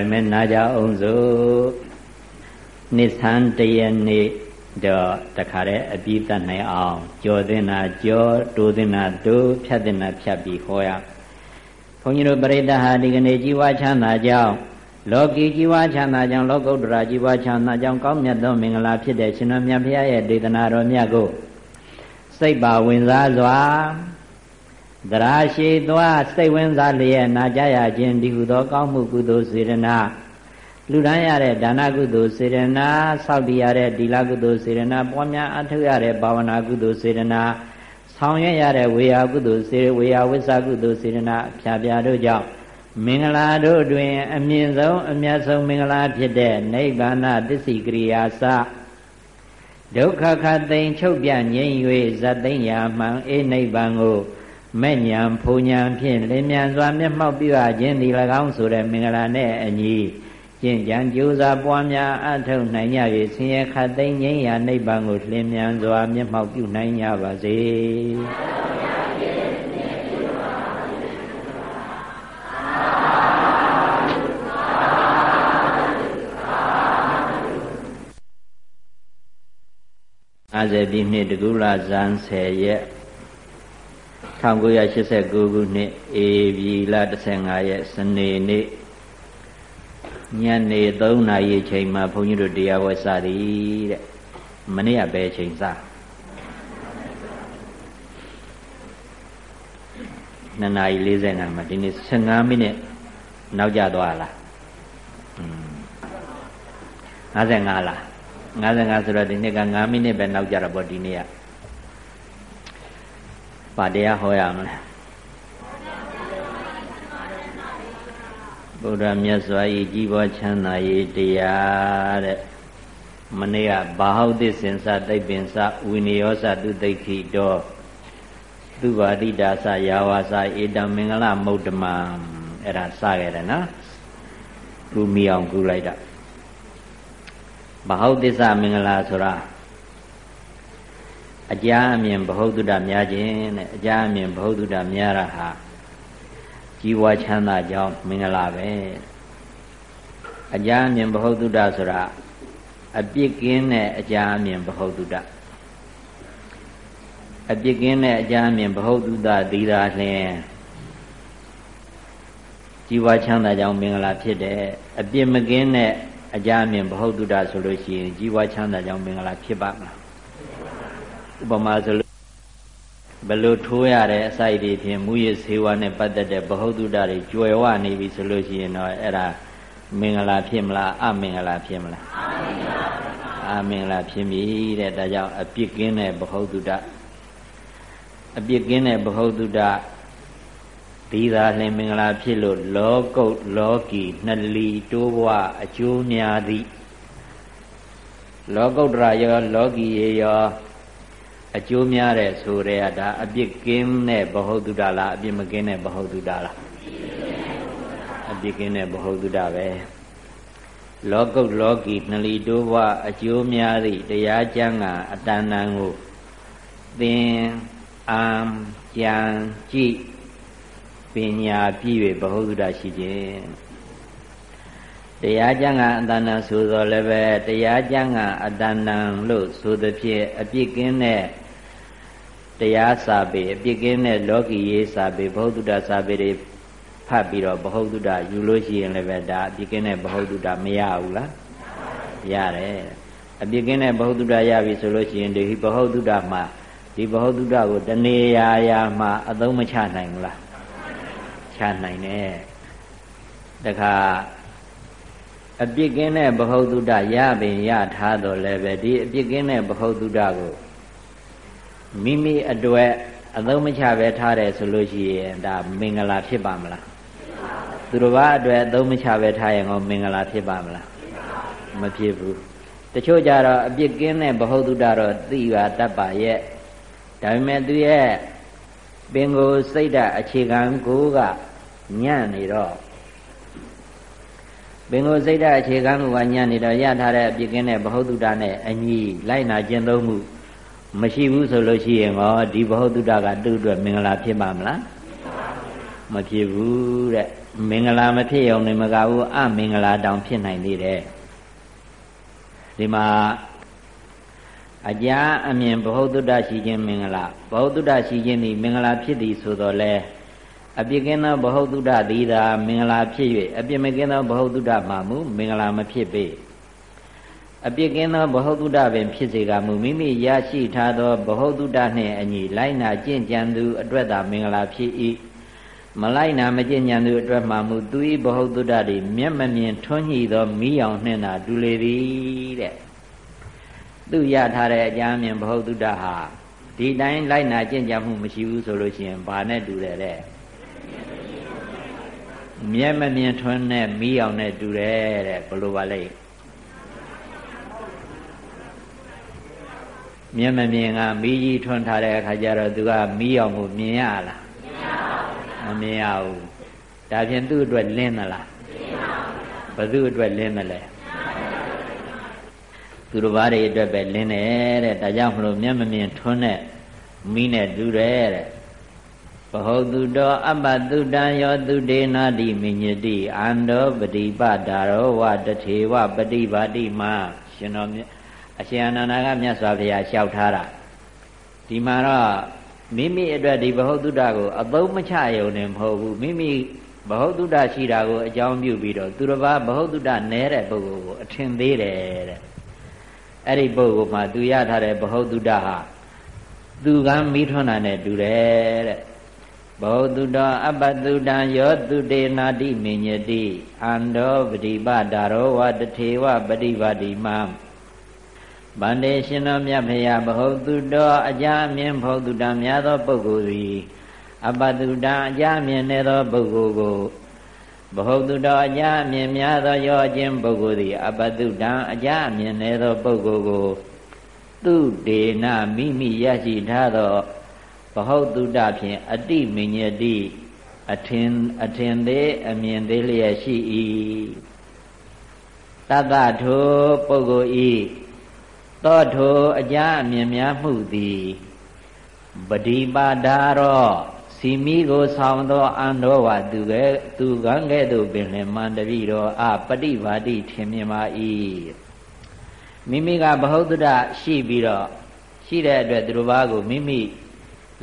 A: မှာရမယ်နာကြအောင်စို့နိသန်တရနေ့တော့တခါတည်းအပြီးတတ်နိုင်အောင်ကြော်တင်တာကြော်တိုးတင်တာတိုးဖြတ်တင်တာဖြတ်ပြီးဟောရဘုန်းကြီးတို့ပရိသတ်ဟာဒီကနေ့ជីវချမ်းသာကြောင်းလောကီជីវချမ်းသာကြောင်းလောကုတ္တရာជីវချမ်းသာကြောင်းကောင်းမြတ်သောမင်္ဂလာဖြစ်တဲ့ရှင်တော်မြတ်ဖရာရဲ့ဒေသနာတော်မြတ်ကိုစိတ်ပါဝင်စားစွာ သရာရှိသွားစိတ်ဝင်စားလျက်နာကြရခြင်းဒီဟုသောကောင်းမှုကုသိုလ်စေရနာလူတန်းရတဲ့ဒါနကုသိုလ်စေရနာစောင့်တည်ရတဲ့ဒီလကုသိုလ်စေရနာပွားများအထောက်ရတဲ့ဘာဝနာကုသိုလ်စေရနာဆောင်ရွက်ရတဲ့ဝေယကုသိုလ်စေဝေယဝိသကုသိုလ်စေရနာဖြာဖြာတို့ကြောင့်မင်္ဂလာတို့တွင် အမြင့်ဆုံးအမြတ်ဆုံးမင်္ဂလာဖြစ်တဲ့နိဗ္ဗာန်တစ္ဆိကရိယာစဒုက္ခခသိမ်ချုပ်ပြငြိမ့်၍ဇတ်သိမ့်ရာမှန်အေနိဗ္ဗာန်ကို မဲ့ညာဖူညာဖြင့်လင်းမြန်စွာမျက်မှောက်ပြုအပ်ခြင်းဒီ၎င်းဆိုတဲ့မင်္ဂလာနဲ့အညီကျင့်ကြံကြိုးစားပွားများအထောက်နိုင်ကြ၍ဆင်းရဲခတ်သိမ်းငြိမ်းရာနိဗ္ဗာန်ကိုလင်းမြန်စွာမျက်မှောက်ပြုနိုင်ကြပါစေအာဇေပြည့်နှစ်တကူလာဇန်10ရက် 1989ခုနှစ်ဧပြီလ15ရက်စနေနေ့ညနေ3နာရီချိန်မှာဘုန်းကြီးတို့တရားဝဲစသည်တဲ့မနေ့ကပဲချိန်စ2နာရီ45မှာဒီနေ့15မိနစ်နောက်ကျသွားလား55လား55ဆိုတော့ဒီနေ့က5မိနစ်ပဲနောက်ကျတော့ဗောဒီနေ့က ပါတရားဟောရမလဲဗုဒ္ဓမြတ်စွာ၏ကြီးပွားချမ်းသာရေးတရားတဲ့မနေ့ကဘာဟုတ်သစ္စင်္စတိတ်ပင်္စဝိနည်းယောစတုသိခိတောသူပါတိတာစယာဝါစာဧတံမင်္ဂလမုဒ္ဓမံအဲ့ဒါစခဲ့တယ်နော်လူမီအောင်ကူလိုက်တာဘာဟုတ်သစ္စာမင်္ဂလာဆိုတာ အကြအမြင်ဘ ਹੁ တုဒ္ဒများခြင်းတဲ့အကြအမြင်ဘ ਹੁ တုဒ္ဒများတာဟာကြီးဝါချမ်းသာကြောင်းမင်္ဂလာပဲအကြအမြင်ဘ ਹੁ တုဒ္ဒဆိုတာအပြစ်ကင်းတဲ့အကြအမြင်ဘ ਹੁ တုဒ္ဒအပြစ်ကင်းတဲ့အကြအမြင်ဘ ਹੁ တုဒ္ဒသီတာလျင်ကြီးဝါချမ်းသာကြောင်းမင်္ဂလာဖြစ်တယ်အပြစ်မကင်းတဲ့အကြအမြင်ဘ ਹੁ တုဒ္ဒဆိုလို့ရှိရင်ကြီးဝါချမ်းသာကြောင်းမင်္ဂလာဖြစ်ပါမလား ဥပမာဆိုလို့ဘလို့ထိုးရတဲ့အစိုက်တွေဖြင့်မူရစေဝါနဲ့ပတ်သက်တဲ့ဘဟုတုတတွေကြွယ်ဝနေပြီဆိုလို့ရှိရင်တော့အဲ့ဒါမင်္ဂလာဖြစ်မလားအမင်္ဂလာဖြစ်မလားအမင်္ဂလာဖြစ်ပြီတဲ့ဒါကြောင့်အပြစ်ကင်းတဲ့ဘဟုတုတအပြစ်ကင်းတဲ့ဘဟုတုတဒီသာလင်မင်္ဂလာဖြစ်လို့လောကုတ်လောကီနှလီတိုးဘဝအကျိုးများသည့်လောကုတ္တရာရောလောကီရေရော အကျိုးများတဲ့ဆိုရဲကဒါအပြစ်ကင်းတဲ့ဘ ਹੁ တုဒ္ဒလားအပြစ်မကင်းတဲ့ဘ ਹੁ တုဒ္ဒလားအပြစ်ကင်းတဲ့ဘ ਹੁ တုဒ္ဒပဲလောကုတ်လောကီနှလီတိုးဘဝအကျိုးများသည့်တရားကျမ်းကအတန်တန်ကိုသင်အာကြံကြည့်ပညာပြည့်၍ဘ ਹੁ တုဒ္ဒရှိခြင်းတရားကျမ်းကအတဏ္ဍဆိုသောလည်းပဲတရားကျမ်းကအတဏ္ဍလို့ဆိုသဖြင့်အပြစ်ကင်းတဲ့ တရားစာပေအပြစ်ကင်းတဲ့လောကီရေးစာပေဘုဟုတ္တစာပေတွေဖတ်ပြီးတော့ဘဟုတ္တယူလို့ရှိရင်လည်းပဲဒါအပြစ်ကင်းတဲ့ဘဟုတ္တမရဘူးလားရတယ်အပြစ်ကင်းတဲ့ဘဟုတ္တရပြီဆိုလို့ရှိရင်ဒီဘဟုတ္တမှာဒီဘဟုတ္တကိုတနေရာရာမှာအသုံးမချနိုင်ဘူးလားချနိုင်တယ်တခါအပြစ်ကင်းတဲ့ဘဟုတ္တရပင်ရထားတော့လည်းပဲဒီအပြစ်ကင်းတဲ့ဘဟုတ္တကို မိမိအတွက်အသုံးမချပဲထားတယ်ဆိုလို့ရှိရင်ဒါမင်္ဂလာဖြစ်ပါမလားသူတော်ဘာအတွက်အသုံးမချပဲထားရင်ဟောမင်္ဂလာဖြစ်ပါမလားမဖြစ်ဘူးတချို့ကြတော့အပြစ်ကင်းတဲ့ဘ ਹੁ တုဒ္ဒတော့သိပါတတ်ပါရဲ့ဒါပေမဲ့သူရဲ့ပင်ကိုစိတ်ဓာတ်အခြေခံကိုကညံ့နေတော့ပင်ကိုစိတ်ဓာတ်အခြေခံကိုကညံ့နေတော့ရထားတဲ့အပြစ်ကင်းတဲ့ဘ ਹੁ တုဒ္ဒနဲ့အညီလိုက်နာကျင့်သုံးမှု မရှိဘူးဆိုလို့ရှိရင်ဟောဒီဘ ਹੁ တုဒ္ဒကသူ့အတွက်မင်္ဂလာဖြစ်ပါမလားမဖြစ်ဘူးတဲ့မင်္ဂလာမဖြစ်ရုံနဲ့မကဘူးအမင်္ဂလာတောင်ဖြစ်နိုင်သေးတယ်ဒီမှာအကြာအမြင်ဘ ਹੁ တုဒ္ဒရှိခြင်းမင်္ဂလာဘ ਹੁ တုဒ္ဒရှိခြင်းဒီမင်္ဂလာဖြစ်သည်ဆိုတော့လဲအပြစ်ကင်းသောဘ ਹੁ တုဒ္ဒသည်သာမင်္ဂလာဖြစ်၍အပြစ်မကင်းသောဘ ਹੁ တုဒ္ဒမှာမူမင်္ဂလာမဖြစ်ပေ အပြစ်ကင်းသောဘ ਹੁ တုဒ္ဒပင်ဖြစ်စေကမူမိမိရရှိထားသောဘ ਹੁ တုဒ္ဒနှင့်အညီလိုက်နာကျင့်ကြံသူအတွက်သာမင်္ဂလာဖြစ်၏မလိုက်နာမကျင့်ကြံသူအတွက်မှမူသူ၏ဘ ਹੁ တုဒ္ဒသည်မျက်မမြင်ထွန်းညှိသောမိယောင်နှင့်သာဒူလေသည်တဲ့သူရထားတဲ့အကြမ်းမြင်ဘ ਹੁ တုဒ္ဒဟာဒီတိုင်းလိုက်နာကျင့်ကြံမှုမရှိဘူးဆိုလို့ရှိရင်ဘာနဲ့တူတယ်တဲ့မျက်မမြင်ထွန်းတဲ့မိယောင်နဲ့တူတယ်တဲ့ဘလို့ပါလဲ မျက်မမြင်ကမီးကြီးထွန်းထားတဲ့အခါကျတော့သူကမီးအောင်ကိုမြင်ရလားမမြင်ရဘူးဒါဖြင့်သူ့အတွက်လင်းသလားဘသူ့အတွက်လင်းမလဲသူတို့ဘာတွေအတွက်ပဲလင်းတယ်တဲ့ဒါကြောင့်မလို့မျက်မမြင်ထွန်းတဲ့မီးနဲ့တူတယ်တဲ့ဘဟုတုတောအပ္ပတုတံယောတုဒေနာတိမိညတိအန္တောပฏิပဒါရောဝတထေဝပฏิပါတိမရှင်တော် အရှင်အနန္ဒာကမြတ်စွာဘုရားလျှောက်ထားတာဒီမှာတော့မိမိအတွက်ဒီဘဟုတုတကိုအသုံးမချရုံနဲ့မဟုတ်ဘူးမိမိဘဟုတုတရှိတာကိုအကြောင်းပြုပြီးတော့သူတစ်ပါးဘဟုတုတနဲတဲ့ပုဂ္ဂိုလ်ကိုအထင်သေးတယ်တဲ့အဲ့ဒီပုဂ္ဂိုလ်မှာသူရထားတဲ့ဘဟုတုတဟာသူကမိထွန်းတာနဲ့တူတယ်တဲ့ဘောတုတအပ္ပတုတံယောတုတေနာတိမိညတိအန္တောပฏิပဒါရောဝတထေဝပฏิပါတိမံ ဗန္တေရှင်တော်မြတ်ဖရာဘဟုတုတောအကြအမြင်ဘဟုတုတံများသောပုဂ္ဂိုလ်သည်အပ္ပတုတံအကြအမြင်နေသောပုဂ္ဂိုလ်ကိုဘဟုတ်တုတော်အကြအမြင်များသောရောခြင်းပုဂ္ဂိုလ်သည်အပတုတံအကြအမြင်နေသောပုဂ္ဂိုလ်ကိုသူဒေနမိမိရရှိထားသောဘဟုတ်တုတဖြင့်အတိမညတိအထင်အထင်သေးအမြင်သေးလျက်ရှိ၏တတထိုပုဂ္ဂိုလ်ဤ သောထိုအကြအမြင်များမှုသည်ပฏิပါဒါရောစီမိကိုဆောင်သောအန္တောဝသူကဲသူကံကဲ့သို့ပင်လင်မန္တရီတော်အပฏิပါတိထင်မြင်ပါ၏မိမိကဘဟုတ္တရှိပြီးတော့ရှိတဲ့အတွက်သူတို့ဘာကိုမိမိ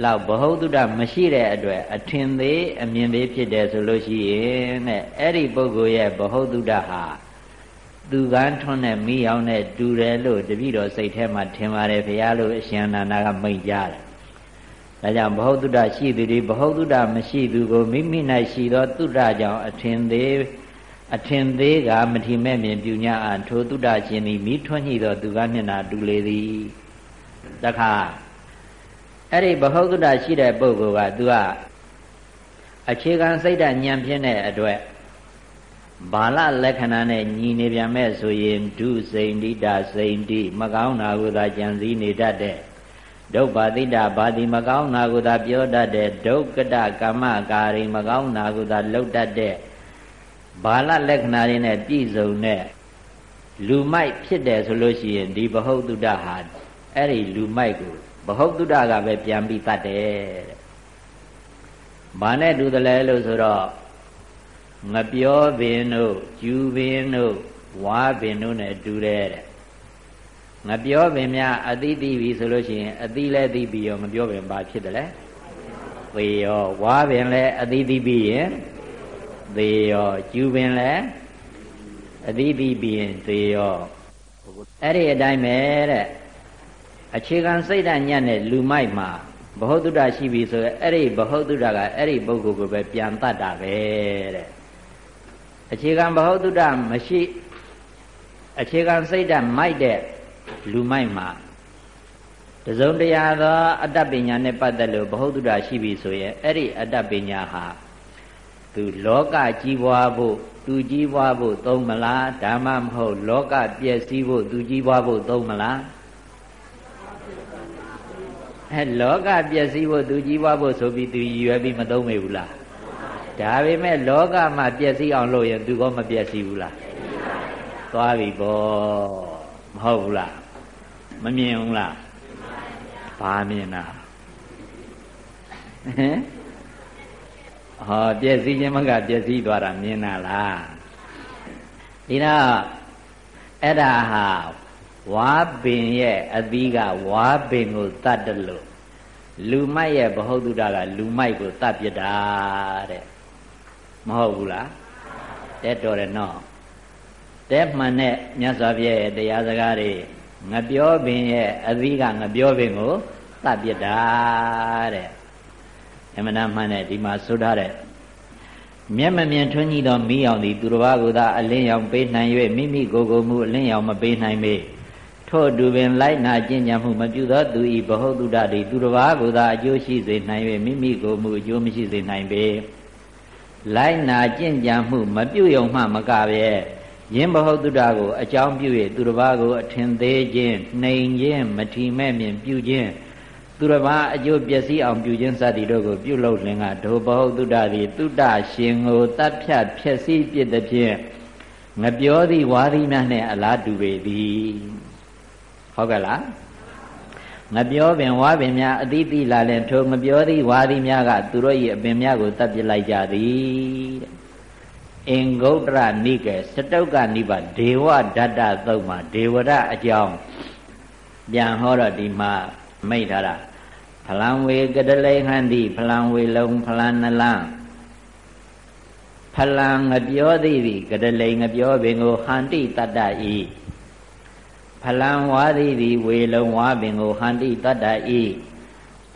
A: လောက်ဘဟုတ္တမရှိတဲ့အတွက်အထင်သေးအမြင်သေးဖြစ်တယ်ဆိုလို့ရှိရင်တဲ့အဲ့ဒီပုဂ္ဂိုလ်ရဲ့ဘဟုတ္တဟာ သူကန်းထွန်းတဲ့မိအောင်နဲ့တူတယ်လို့တပည့်တော်စိတ်ထဲမှာထင်ပါတယ်ဘုရားလို့အရှင်အနန္ဒာကမိန့်ကြားတယ်ဒါကြောင့်ဘ ਹੁ တုတ္တရှိသူတွေဘ ਹੁ တုတ္တမရှိသူကိုမိမိ၌ရှိသောတုတ္တကြောင့်အထင်သေးအထင်သေးကမထီမဲ့မြင်ပြုညာအထိုတုတ္တရှင်သည်မိထွန်းညိသောသူကမျက်နာတူလေသည်တခါအဲ့ဒီဘ ਹੁ တုတ္တရှိတဲ့ပုဂ္ဂိုလ်ကသူကအခြေခံစိတ်ဓာတ်ဉာဏ်ဖြင့်တဲ့အတွက် ဘာလလက္ခဏာနဲ့ညီနေပြန်မဲ့ဆိုရင်ဒုစိန်တိတာစိန်တိမကောင်းတာကိုသာကြံစည်နေတတ်တဲ့ဒုဗ္ဗတိတာဘာတိမကောင်းတာကိုသာပြောတတ်တဲ့ဒုက္ကတကမ္မကာရိမကောင်းတာကိုသာလှုပ်တတ်တဲ့ဘာလလက္ခဏာတွေနဲ့ပြည့်စုံတဲ့လူမိုက်ဖြစ်တယ်ဆိုလို့ရှိရင်ဒီဘ ਹੁ တုတ္တဟာအဲ့ဒီလူမိုက်ကိုဘ ਹੁ တုတ္တကပဲပြန်ပြီးတတ်တယ်တဲ့။ဘာနဲ့တူတယ်လဲလို့ဆိုတော့ ငပြောပင်တို့ကျူပင်တို့ဝါပင်တို့နဲ့တူတယ်တဲ့ငပြောပင်များအသိသိပြီဆိုလို့ရှိရင်အသိလဲသိပြီရောငပြောပင်ဘာဖြစ်တယ်လဲသေရောဝါပင်လဲအသိသိပြီရင်သေရောကျူပင်လဲအသိသိပြီရင်သေရောအဲ့ဒီအတိုင်းပဲတဲ့အခြေခံစိတ်ဓာတ်ညံ့တဲ့လူမိုက်မှာဘ ਹੁ တုဒ္ဒရှိပြီဆိုရင်အဲ့ဒီဘ ਹੁ တုဒ္ဒကအဲ့ဒီပုဂ္ဂိုလ်ကိုပဲပြန်တတ်တာပဲတဲ့ အခြေခံဘ ਹੁ တုဒ္ဒမရှိအခြေခံစိတ်ဓာတ်မိုက်တဲ့လူမိုက်မှာတစုံတရာသောအတ္တပညာနဲ့ပတ်သက်လို့ဘ ਹੁ တုဒ္ဒရှိပြီဆိုရင်အဲ့ဒီအတ္တပညာဟာသူလောကကြီးပွားဖို့သူကြီးပွားဖို့သုံးမလားဓမ္မမဟုတ်လောကပျက်စီးဖို့သူကြီးပွားဖို့သုံးမလားအဲလောကပျက်စီးဖို့သူကြီးပွားဖို့ဆိုပြီးသူရည်ရွယ်ပြီးမသုံးမေဘူးလား ဒါပေမဲ့လောကမှာပျက်စီးအောင်လုပ်ရင်သူကမပျက်စီးဘူးလားသွားပြီပေါ့မဟုတ်ဘူးလားမမြင်ဘူးလားဘာမြင်တာဟမ်ဟောပျက်စီးခြင်းမကပျက်စီးသွားတာမြင်တာလားဒီတော့အဲ့ဒါဟာဝါပင်ရဲ့အသီးကဝါပင်ကိုတတ်တယ်လို့လူမိုက်ရဲ့ဘ ਹੁ တုဒ္ဒကလူမိုက်ကိုတတ်ပြတာတဲ့ မဟုတ်ဘူးလားတဲ့တော်တယ်နော်တဲ့မှန်တဲ့မြတ်စွာဘုရားရဲ့တရားစကားတွေငပြောပင်ရဲ့အသီးကငပြောပင်ကိုတတ်ပြတာတဲ့အမှန်တမ်းမှန်တဲ့ဒီမှာဆိုထားတဲ့မျက်မမြင်ထွန်းကြီးသောမိအောင်သည်သူတစ်ပါးကိုသာအလင်းရောင်ပေးနိုင်၍မိမိကိုယ်ကိုယ်မူအလင်းရောင်မပေးနိုင်ပေထို့တူပင်လိုက်နာကျင့်ကြံမှုမပြုသောသူဤဘ ਹੁ တုဒ္ဒတိသူတစ်ပါးကိုသာအကျိုးရှိစေနိုင်၍မိမိကိုယ်မူအကျိုးမရှိစေနိုင်ပေ လိုက်နာကျင့်ကြံမှု မပြုယုံမှမကပဲယင်းဘ ਹੁ တုဒ္ဒကိုအကြောင်းပြု၍သူတစ်ပါးကိုအထင်သေးခြင်းနှိမ်ခြင်းမထီမဲ့မြင်ပြုခြင်းသူတစ်ပါးအကျိုးပျက်စီးအောင်ပြုခြင်းစသည်တို့ကိုပြုလုပ်လင်ကဒုဘ ਹੁ တုဒ္ဒသည်တုဒ္ဒရှင်ကိုတတ်ဖြတ်ဖြည့်ဆည်းပြစ်သည်ဖြင့်ငပြောသည်ဝါသည်များနှင့်အလားတူပေသည်ဟုတ်ကဲ့လား ငပြောပင်ဝါပင်များအတိတိလာလင်ထိုငပြောသည်ဝါသည်များကသူတို့၏အပင်များကိုတတ်ပြလိုက်ကြသည်တဲ့အင်္ဂုတ္တရနိကေစတုတ်ကနိဗ္ဗာဒေဝဓာတ္တသုံးမှာဒေဝရအကြောင်းပြန်ဟောတော့ဒီမှာမိတ်ထားတာဖလံဝေကတလေဟန္တိဖလံဝေလုံးဖလံနလံဖလံငပြောသည်သည်ကတလေငပြောပင်ကိုဟန္တိတတ္တဤ ဖလံဝါသည်သည်ဝေလုံးဝါပင်ကိုဟန္တိတတ္တဤ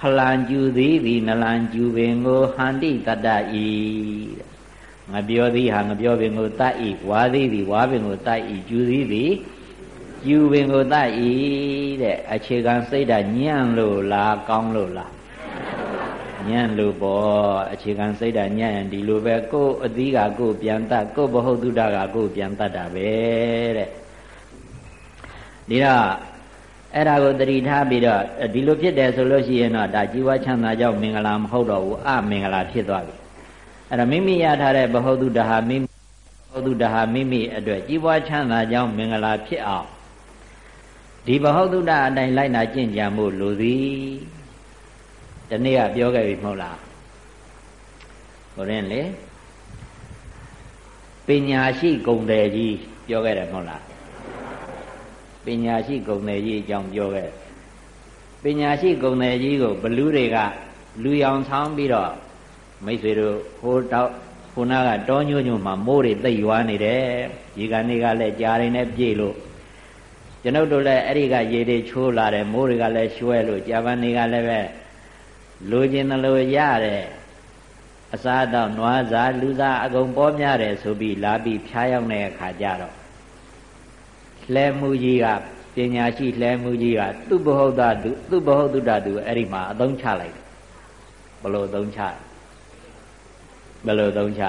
A: ဖလံကျူသည်သည်နလံကျူပင်ကိုဟန္တိတတ္တဤငပြောသည်ဟာငပြောပင်ကိုတတ်ဤဝါသည်သည်ဝါပင်ကိုတတ်ဤကျူသည်သည်ယူပင်ကိုတတ်ဤတဲ့အခြေခံစိတ်ဓာတ်ညံ့လို့လားကောင်းလို့လားဟညံ့လို့ပေါ့အခြေခံစိတ်ဓာတ်ညံ့ရင်ဒီလိုပဲကိုယ်အသီးကကိုယ်ပြန်တတ်ကိုယ်ဘဟုတုတကကိုယ်ပြန်တတ်တာပဲတဲ့ ဒီတော့အဲ့ဒါကိုတတိထားပြီးတော့ဒီလိုဖြစ်တယ်ဆိုလို့ရှိရင်တော့ဒါជីဝချမ်းသာကြောင့်မင်္ဂလာမဟုတ်တော့ဘူးအမင်္ဂလာဖြစ်သွားပြီအဲ့တော့မိမိရထားတဲ့ဘဟုတုတဟာမိမိဘဟုတုတဟာမိမိအတွက်ជីဝချမ်းသာကြောင့်မင်္ဂလာဖြစ်အောင်ဒီဘဟုတုတအတိုင်းလိုက်နာကျင့်ကြံမှုလိုသည်ဒီနေ့ကပြောခဲ့ပြီမဟုတ်လားဟိုရင်လေပညာရှိဂုံတယ်ကြီးပြောခဲ့တယ်မဟုတ်လား ပညာရှိဂုံတယ်ကြီးအကြောင်းပြောခဲ့ပညာရှိဂုံတယ်ကြီးကိုဘလူးတွေကလူရောင်ဆောင်ပြီးတော့မိတ်ဆွေတို့ဟိုတော့ခုနကတောညွညွမှာမိုးတွေသိပ်ရွာနေတယ်ဒီကနေ့ကလည်းကြားရင်းနဲ့ပြေလို့ကျွန်ုပ်တို့လည်းအဲ့ဒီကရေတွေချိုးလာတယ်မိုးတွေကလည်းရွှဲလို့ကြာပန်တွေကလည်းပဲလိုချင်တယ်လို့ရတယ်အစားတော့နွားစားလူစားအကုန်ပေါ်များတယ်ဆိုပြီးလာပြီးဖျားရောက်တဲ့အခါကျတော့ လှဲမှုကြီးကပညာရှိလှဲမှုကြီးကသူ့ဘဟုတ္တသူသူ့ဘဟုတ္တသူအဲ့ဒီမှာအသုံးချလိုက်ဘလို့အသုံးချဘလို့အသုံးချ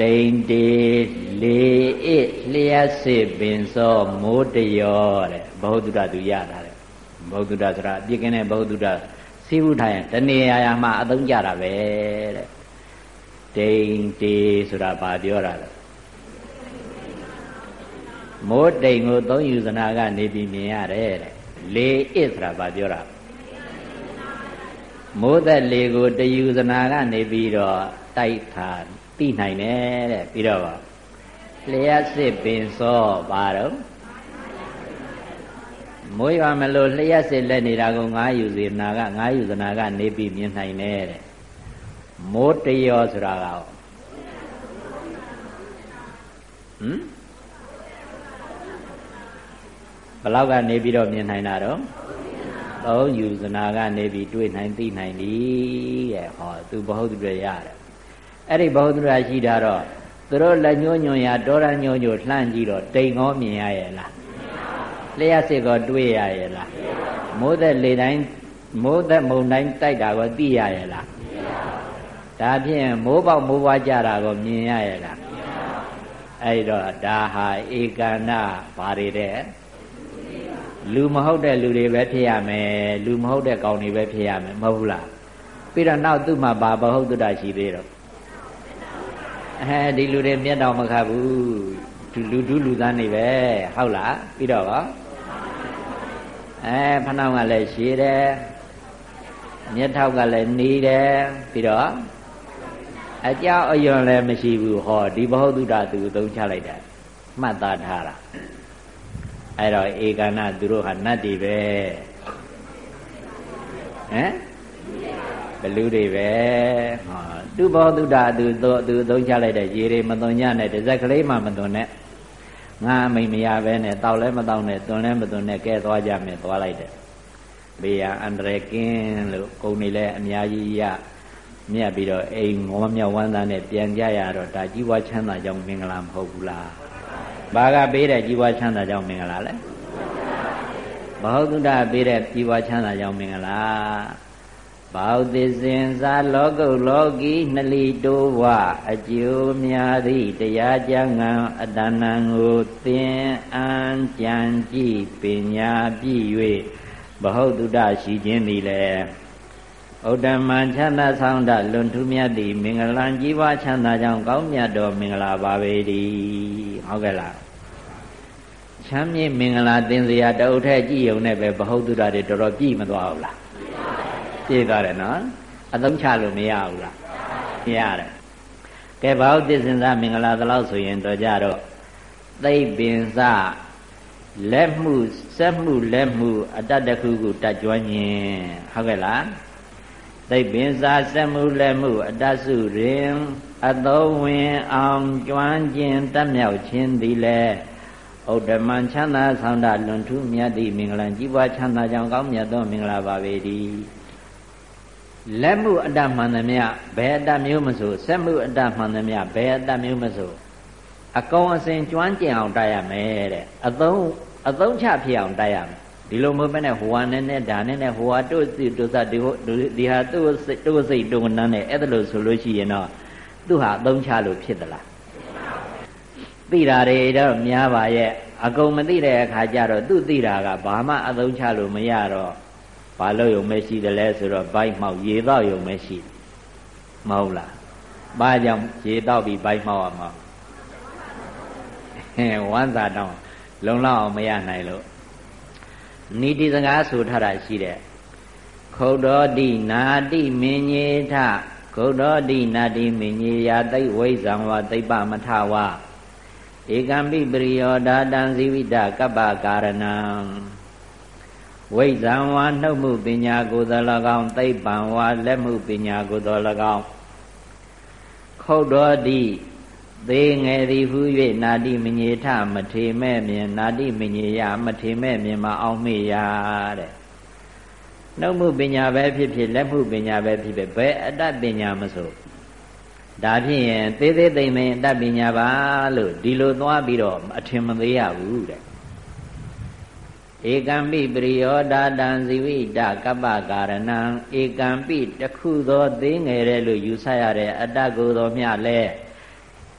A: တိန်တေလေဣလျက်စစ်ပင်စောမိုးတယောတဲ့ဘဟုတုတ္တသူရတာတဲ့ဘဟုတုတ္တဆိုတာအပြစ်ကင်းတဲ့ဘဟုတုတ္တစီးဘူးထိုင်တဏှာရာမှာအသုံးကြတာပဲတဲ့ တိန်တေဆိုတာဘာပြောတာလဲမိုးတိမ်ကိုသုံးယူဇနာကနေပြီးမြင်ရတယ်တဲ့လေဣဆိုတာဘာပြောတာမိုးသက်လေကိုတယူဇနာကနေပြီးတော့တိုက်ထားသိနိုင်တယ်တဲ့ပြီးတော့လျှက်စစ်ပင်စောပါတော့မိုးရွာမလို့လျှက်စစ်လက်နေတာကိုငါးယူစေနာကငါးယူစနာကနေပြီးမြင်နိုင်တယ်တဲ့ မိုးတရောဆိုတာကဟမ်ဘလောက်ကနေပြီးတော့မြင်နိုင်တာတော့သုံးယူဇနာကနေပြီးတွေ့နိုင်သိနိုင်သည်တဲ့ဟောသူဘဟုတုရရတယ်အဲ့ဒီဘုဒ္ဓရာရှိတာတော့သူတို့လက်ညှိုးညွန်ရတောရညှိုးညွန်လှမ်းကြည့်တော့တိမ်ကောမြင်ရရဲ့လားလျှက်စစ်ကောတွေးရရဲ့လားမိုးသက်လေတိုင်းမိုးသက်မုန်တိုင်းတိုက်တာကိုသိရရဲ့လား ဒါဖြင့်မိုးပေါက်မိုးပွားကြတာကိုမြင်ရရဲ့လားအဲ့တော့ဒါဟာဧကန္နဘာတွေတဲ့လူမဟုတ်တဲ့လူတွေပဲဖြစ်ရမယ်လူမဟုတ်တဲ့ကောင်တွေပဲဖြစ်ရမယ်မဟုတ်ဘူးလားပြီးတော့နောက်သူ့မှာဘာဘဟုတ်တုတ္တရှိသေးတော့အဲဒီလူတွေမျက်တောင်မခတ်ဘူးလူဒုလူသားနေပဲဟုတ်လားပြီးတော့ပါအဲဖနှောင်းကလည်းရှည်တယ်မျက်ထောက်ကလည်းနီးတယ်ပြီးတော့ အကြောက်အယွန်လည်းမရှိဘူးဟောဒီဘဟုတုဒ္ဒသူသုံးချလိုက်တာမှတ်သားထားတာအဲ့တော့ဧကနာသူတို့ဟာနတ်တွေပဲဟမ်ဘလူတွေပဲဟောသူဘောတုဒ္ဒသူသောသူသုံးချလိုက်တဲ့ရေတွေမသွန်ညနဲ့တစ်စက်ကလေးမှမသွန်နဲ့ငါမိန်မရပဲနဲ့တောက်လည်းမတောက်နဲ့သွန်လည်းမသွန်နဲ့ကဲသွားကြမယ်သွားလိုက်တယ်ဘေးရန်အန္တရာယ်ကင်းလို့ကုံနေလဲအများကြီးရ မြတ်ပြီးတော့အိမ်ငေါမြောက်ဝမ်းသားနဲ့ပြန်ကြရတော့ဒါကြီးပွားချမ်းသာကြောင့်မင်္ဂလာမဟုတ်ဘူးလားဘာကပေးတဲ့ကြီးပွားချမ်းသာကြောင့်မင်္ဂလာလဲဘဟုတုဒ္ဒပေးတဲ့ကြီးပွားချမ်းသာကြောင့်မင်္ဂလာဘောသစ္စင်သာလောကုလောကီနှလီတိုးဝအကျိုးများသည့်တရားကြံငံအတဏံကိုသင်အံကြံကြည့်ပညာပြည့်၍ဘဟုတုတရှိခြင်းသည်လေ ဥဒ္ဓမံချမ်းသာဆောင်တလွန်ထူးမြတ်သည့်မင်္ဂလာကြီးပွားချမ်းသာကြောင်းကောင်းမြတ်တော်မင်္ဂလာပါပေ၏ဟုတ်ကဲ့လားချမ်းမြေ့မင်္ဂလာသင်စရာတအုပ်ထဲကြည့်ုံနဲ့ပဲဘဟုတုတတွေတော်တော်ပြည့်မသွားဘူးလားပြည့်သွားတယ်နော်အသုံးချလို့မရဘူးလားမရတယ်ကဲဘာဟုတ်သစ္စဉ်စားမင်္ဂလာသလောက်ဆိုရင်တော့ကြတော့သိပင်စလက်မှုစက်မှုလက်မှုအတ္တတခုခုတတ်ကြွခြင်းဟုတ်ကဲ့လား သိပင်စာစက်မှုလက်မှုအတ္တစုရင်အသောဝင်အောင်ကြွမ်းခြင်းတတ်မြောက်ခြင်းသည်လေဥဒ္ဓမံချမ်းသာဆောင်တာလွန်ထူးမြတ်သည့်မင်္ဂလာကြီးပွားချမ်းသာကြောင်းကောင်းမြတ်သောမင်္ဂလာပါပေတည်းလက်မှုအတ္တမှန်သမျှဘယ်အတ္တမျိုးမဆိုစက်မှုအတ္တမှန်သမျှဘယ်အတ္တမျိုးမဆိုအကောင်အစင်ကျွမ်းကျင်အောင်တတ်ရမယ်တဲ့အသုံးအသုံးချဖြစ်အောင်တိုက်ရမယ် ဒီလိုမဟုတ်ဘဲနဲ့ဟိုဟာနဲ့နဲ့ဒါနဲ့နဲ့ဟိုဟာတို့စီတို့စဒီဟိုဒီဟာတို့စိတ်တို့စိတ်တို့နန်းနဲ့အဲ့ဒါလို့ဆိုလို့ရှိရင်တော့သူဟာအသုံးချလို့ဖြစ်သလားသိတာတွေတော့များပါရဲ့အကုန်မသိတဲ့အခါကျတော့သူသိတာကဘာမှအသုံးချလို့မရတော့ဘာလို့ယုံမရှိတယ်လဲဆိုတော့ဘိုက်မှောက်ရေတော့ယုံမရှိမဟုတ်လားဘာကြောင့်ရေတော့ပြီးဘိုက်မှောက်ရမှာဟဲ့ဝမ်းသာတော့လုံလောက်အောင်မရနိုင်လို့ နိတိစကားဆိုထားတာရှိတဲ့ခုတ်တော်တိနာတိမင်းကြီးထခုတ်တော်တိနာတိမင်းကြီးယာသိဝိဇံဝသိပ္ပမထဝဧကံပိပရိယောဓာတံဇိဝိတကပ္ပကာရဏံဝိဇံဝါနှုတ်မှုပညာကိုယ်သော၎င်းသိပ္ပံဝါလက်မှုပညာကိုယ်သော၎င်းခုတ်တော်တိ သေးငယ်သည်ဟု၍နာတိမညေထမထေမဲ့မြင်နာတိမညေယမထေမဲ့မြင်မအောင်မေ့ရတဲ့နှုတ်မှုပညာပဲဖြစ်ဖြစ်လက်မှုပညာပဲဖြစ်ဖြစ်ဘယ်အတ္တပညာမဆိုဒါဖြစ်ရင်သေးသေးသိမ့်သိမ့်အတ္တပညာပါလို့ဒီလိုသွားပြီးတော့အထင်မသေးရဘူးတဲ့ဧကံပိပရိယောဒာတံဇိဝိတကပ္ပကာရဏံဧကံပိတခုသောသေးငယ်တဲ့လို့ယူဆရတဲ့အတ္တကိုယ်တော်မြလဲ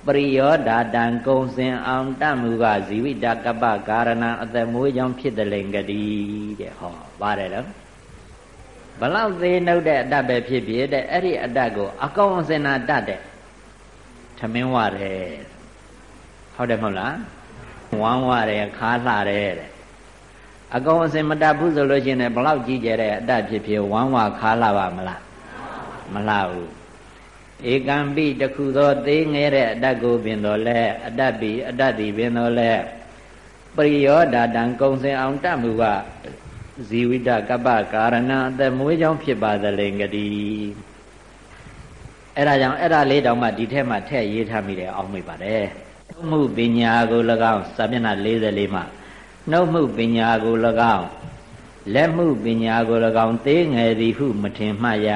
A: ပရိယောဓာတံကုံစင်အောင်တတ်မှုကဇီဝိတကပ္ပကာရဏအသက်မွေးကြောင့်ဖြစ်တယ်လင်ကတိတဲ့ဟောပါတယ်တော့ဘလောက်သေးနှုတ်တဲ့အတတ်ပဲဖြစ်ဖြစ်တဲ့အဲ့ဒီအတတ်ကိုအကောင်အစင်နာတတ်တဲ့ထမင်းဝတယ်ဟုတ်တယ်မဟုတ်လားဝမ်းဝတယ်ခါလှတယ်တဲ့အကောင်အစင်မတတ်ဘူးဆိုလို့ရှိရင်ဘလောက်ကြီးကျယ်တဲ့အတတ်ဖြစ်ဖြစ်ဝမ်းဝခါလှပါမလားမလှဘူး ဧကံပိတခုသောသေးငယ်တဲ့အတ္တကိုပင်တော်လဲအတ္တပိအတ္တတိပင်တော်လဲပရိယောဓာတံကုံစင်အောင်တတ်မှုကဇီဝိတကပ္ပကာရဏအသက်မွေးကြောင်းဖြစ်ပါသလဲငတိအဲ့ဒါကြောင့်အဲ့ဒါလေးတောင်မှဒီထက်မှထည့်ရေးထားမိတယ်အောင်မိပါတယ်နှုတ်မှုပညာကို၎င်းစာမျက်နှာ44မှာနှုတ်မှုပညာကို၎င်းလက်မှုပညာကို၎င်းသေးငယ်သည်ဟုမထင်မှတ်ရ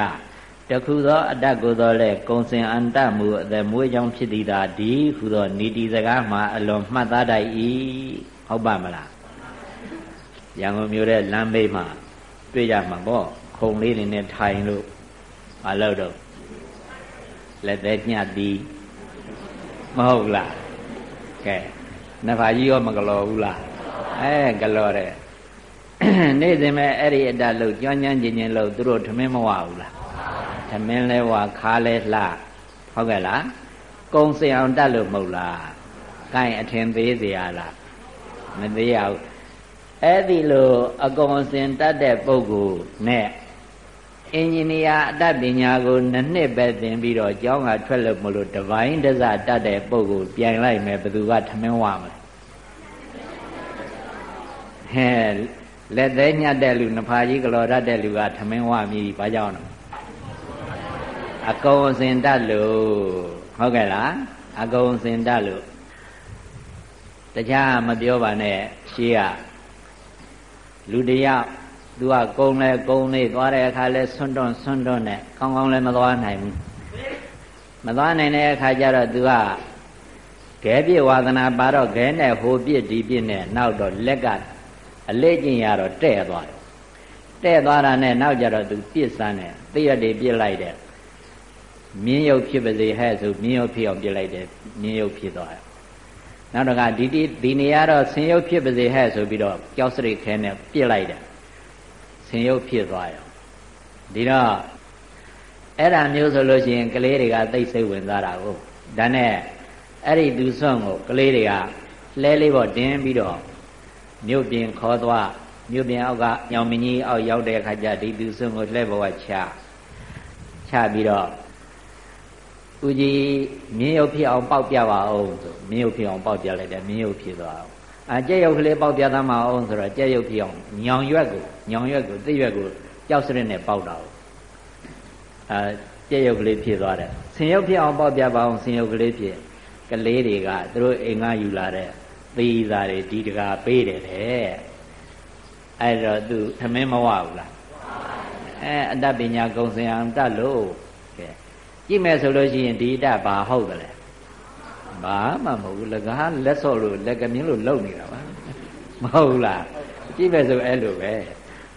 A: တခုသောအတ္တကိုသောလဲကုံစင်အန္တမူအသက်မွေးကြောင်းဖြစ်သည်သာဒီဟုသောနီတိစကားမှာအလွန်မှတ်သားတတ်၏ဟုတ်ပါမလားရန်ကုန်မြို့ရဲ့လမ်းဘေးမှာတွေ့ကြမှာပေါ့ခုံလေးတွေနဲ့ထိုင်လို့မလုပ်တော့လက်သေးညှပ်သည်မဟုတ်လားကဲနဖာကြီးရောမကလောဘူးလားအဲကလောတဲ့နေ့စဉ်မဲ့အဲ့ဒီအတ္တလို့ကြွမ်းကြမ်းကျင်ကျင်လို့သူတို့ထမင်းမဝဘူးလား သမင်းလဲဝါခါလဲလှဟုတ်ကဲ့လားကုံစင်အောင်တတ်လို့မဟုတ်လားကိုင်အထင်သေးเสียလားမသေးရဘူးအဲ့ဒီလိုအကုံစင်တတ်တဲ့ပုဂ္ဂိုလ်နဲ့အင်ဂျင်နီယာအတတ်ပညာကိုနှစ်နှစ်ပဲသင်ပြီးတော့ကျောင်းကထွက်လို့မလို့တပိုင်းတစတတ်တဲ့ပုဂ္ဂိုလ်ပြန်လိုက်မယ်ဘယ်သူကထမင်းဝမလဲဟဲ့လက်သေးညတ်တဲ့လူနဖာကြီးကလော်ရတဲ့လူကထမင်းဝမြည်ဘာကြောင့်လဲ အကုန်စင်တတ်လို့ဟုတ်ကဲ့လားအကုန်စင်တတ်လို့တခြားမပြောပါနဲ့ရှေးကလူတယောက်သူကကုန်းလဲကုန်းလေးသွားတဲ့အခါလဲဆွန်းတွန်းဆွန်းတွန်းနဲ့ကောင်းကောင်းလဲမသွားနိုင်ဘူးမသွားနိုင်တဲ့အခါကျတော့သူကခဲပြည့်ဝါသနာပါတော့ခဲနဲ့ဟိုပြည့်ဒီပြည့်နဲ့နောက်တော့လက်ကအလေးကျင့်ရတော့တဲ့သွားတယ်တဲ့သွားတာနဲ့နောက်ကြတော့သူပြစ်စမ်းတယ်တည့်ရတွေပြစ်လိုက်တယ် မြင်းရုပ်ဖြစ်ပါစေဟဲ့ဆိုမြင်းရုပ်ဖြစ်အောင်ပြလိုက်တယ်မြင်းရုပ်ဖြစ်သွားတယ်နောက်တော့ကဒီဒီဒီနေရာတော့ဆင်ရုပ်ဖြစ်ပါစေဟဲ့ဆိုပြီးတော့ကြောက်စရိတ်ခဲနဲ့ပြစ်လိုက်တယ်ဆင်ရုပ်ဖြစ်သွားရောဒီတော့အဲ့ဒါမျိုးဆိုလို့ရှိရင်ကလေးတွေကသိစိတ်ဝင်သွားတာကိုဒါနဲ့အဲ့ဒီသူစွန့်ကိုကလေးတွေကလဲလေးပေါ်တင်းပြီးတော့မြို့ပြင်ခေါ်သွားမြို့ပြင်အောက်ကညောင်မင်းကြီးအောက်ရောက်တဲ့အခါကျဒီသူစွန့်ကိုလှဲဘဝချချပြီးတော့ ဦးကြီးမြင်းရုပ်ဖြစ်အောင်ပေါက်ပြပါအောင်ဆိုမြင်းရုပ်ဖြစ်အောင်ပေါက်ပြလိုက်တယ်မြင်းရုပ်ဖြစ်သွားအောင်အာကြက်ရုပ်ကလေးပေါက်ပြသမှာအောင်ဆိုတော့ကြက်ရုပ်ဖြစ်အောင်ညောင်ရွက်ကိုညောင်ရွက်ကိုသိရွက်ကိုကြောက်စရစ်နဲ့ပေါက်တာ哦အာကြက်ရုပ်ကလေးဖြစ်သွားတယ်ဆင်ရုပ်ဖြစ်အောင်ပေါက်ပြပါအောင်ဆင်ရုပ်ကလေးဖြစ်ကလေးတွေကသူတို့အိမ်ကယူလာတဲ့သီးသားတွေဒီတကာပေးတယ်တဲ့အဲ့တော့သူသမင်းမဝဘူးလားအဲအတ္တပညာကုံစင်အောင်တတ်လို့ ကြည့်မယ်ဆိုလို့ရှိရင်ဒီတဘာဟုတ်တယ်လဲဘာမှမဟုတ်ဘူးလကားလက်စော့လို့လက်ကမြင်းလို့လုံနေတာပါမဟုတ်လားကြည့်ပဲဆိုအဲ့လိုပဲ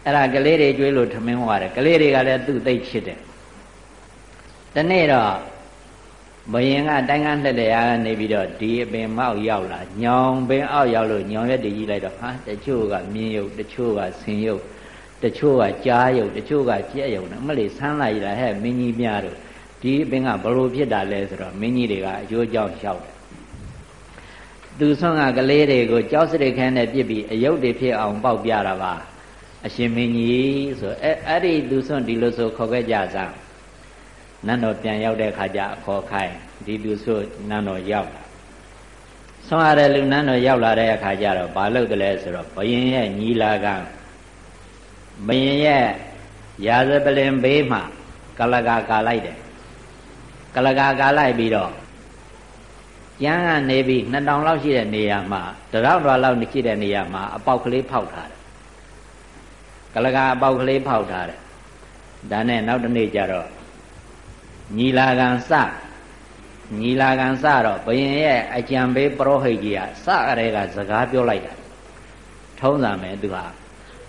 A: အဲ့ဒါကလေးတွေကျွေးလို့ထမင်းဝရတယ်ကလေးတွေကလည်းသူ့သိချစ်တယ်တနေ့တော့ဘယင်ကတိုင်းကလှက်တဲ့အားနေပြီးတော့ဒီအပင်မောက်ရောက်လာညောင်ပင်အောက်ရောက်လို့ညောင်ရက်တည်ကြီးလိုက်တော့ဟာတချို့ကမြင်းရုပ်တချို့ကဆင်ရုပ်တချို့ကကြားရုပ်တချို့ကကြက်ရုပ်နဲ့အမလေးဆန်းလိုက်လာဟဲ့မင်းကြီးများတို့ ဒီအပင်ကဘလို့ဖြစ်တာလဲဆိုတော့မင်းကြီးတွေကအကျိုးကြောင့်လျှောက်တယ်သူဆုံးကကလေးတွေကိုကြောက်စရိတ်ခန်းနဲ့ပြစ်ပြီးအယုတ်တွေဖြစ်အောင်ပေါက်ပြတာပါအရှင်မင်းကြီးဆိုအဲအဲ့ဒီသူဆုံးဒီလိုဆိုခေါ်ခဲ့ကြစားနန်းတော်ပြန်ရောက်တဲ့အခါကျအခေါ်ခိုင်းဒီလူဆိုနန်းတော်ရောက်လာဆုံးရတဲ့လူနန်းတော်ရောက်လာတဲ့အခါကျတော့ဘာလုပ်တယ်လဲဆိုတော့ဘယင်ရဲ့ညီလာကဘယင်ရဲ့ရာဇပလင်ဘေးမှာကလကာကာလိုက်တယ် ကလကာကာလိုက်ပြီးတော့ကျန်းကနေပြီး2000လောက်ရှိတဲ့နေရာမှာတရောက်တော်လောက်ရှိတဲ့နေရာမှာအပေါက်ကလေးဖောက်ထားတယ်ကလကာအပေါက်ကလေးဖောက်ထားတယ်ဒါနဲ့နောက်တစ်နေ့ကျတော့ညီလာခံစညီလာခံစတော့ဘယင်ရဲ့အကြံပေးပရောဟိတ်ကြီးကစရဲကစကားပြောလိုက်တာထုံးစံမယ်သူဟာ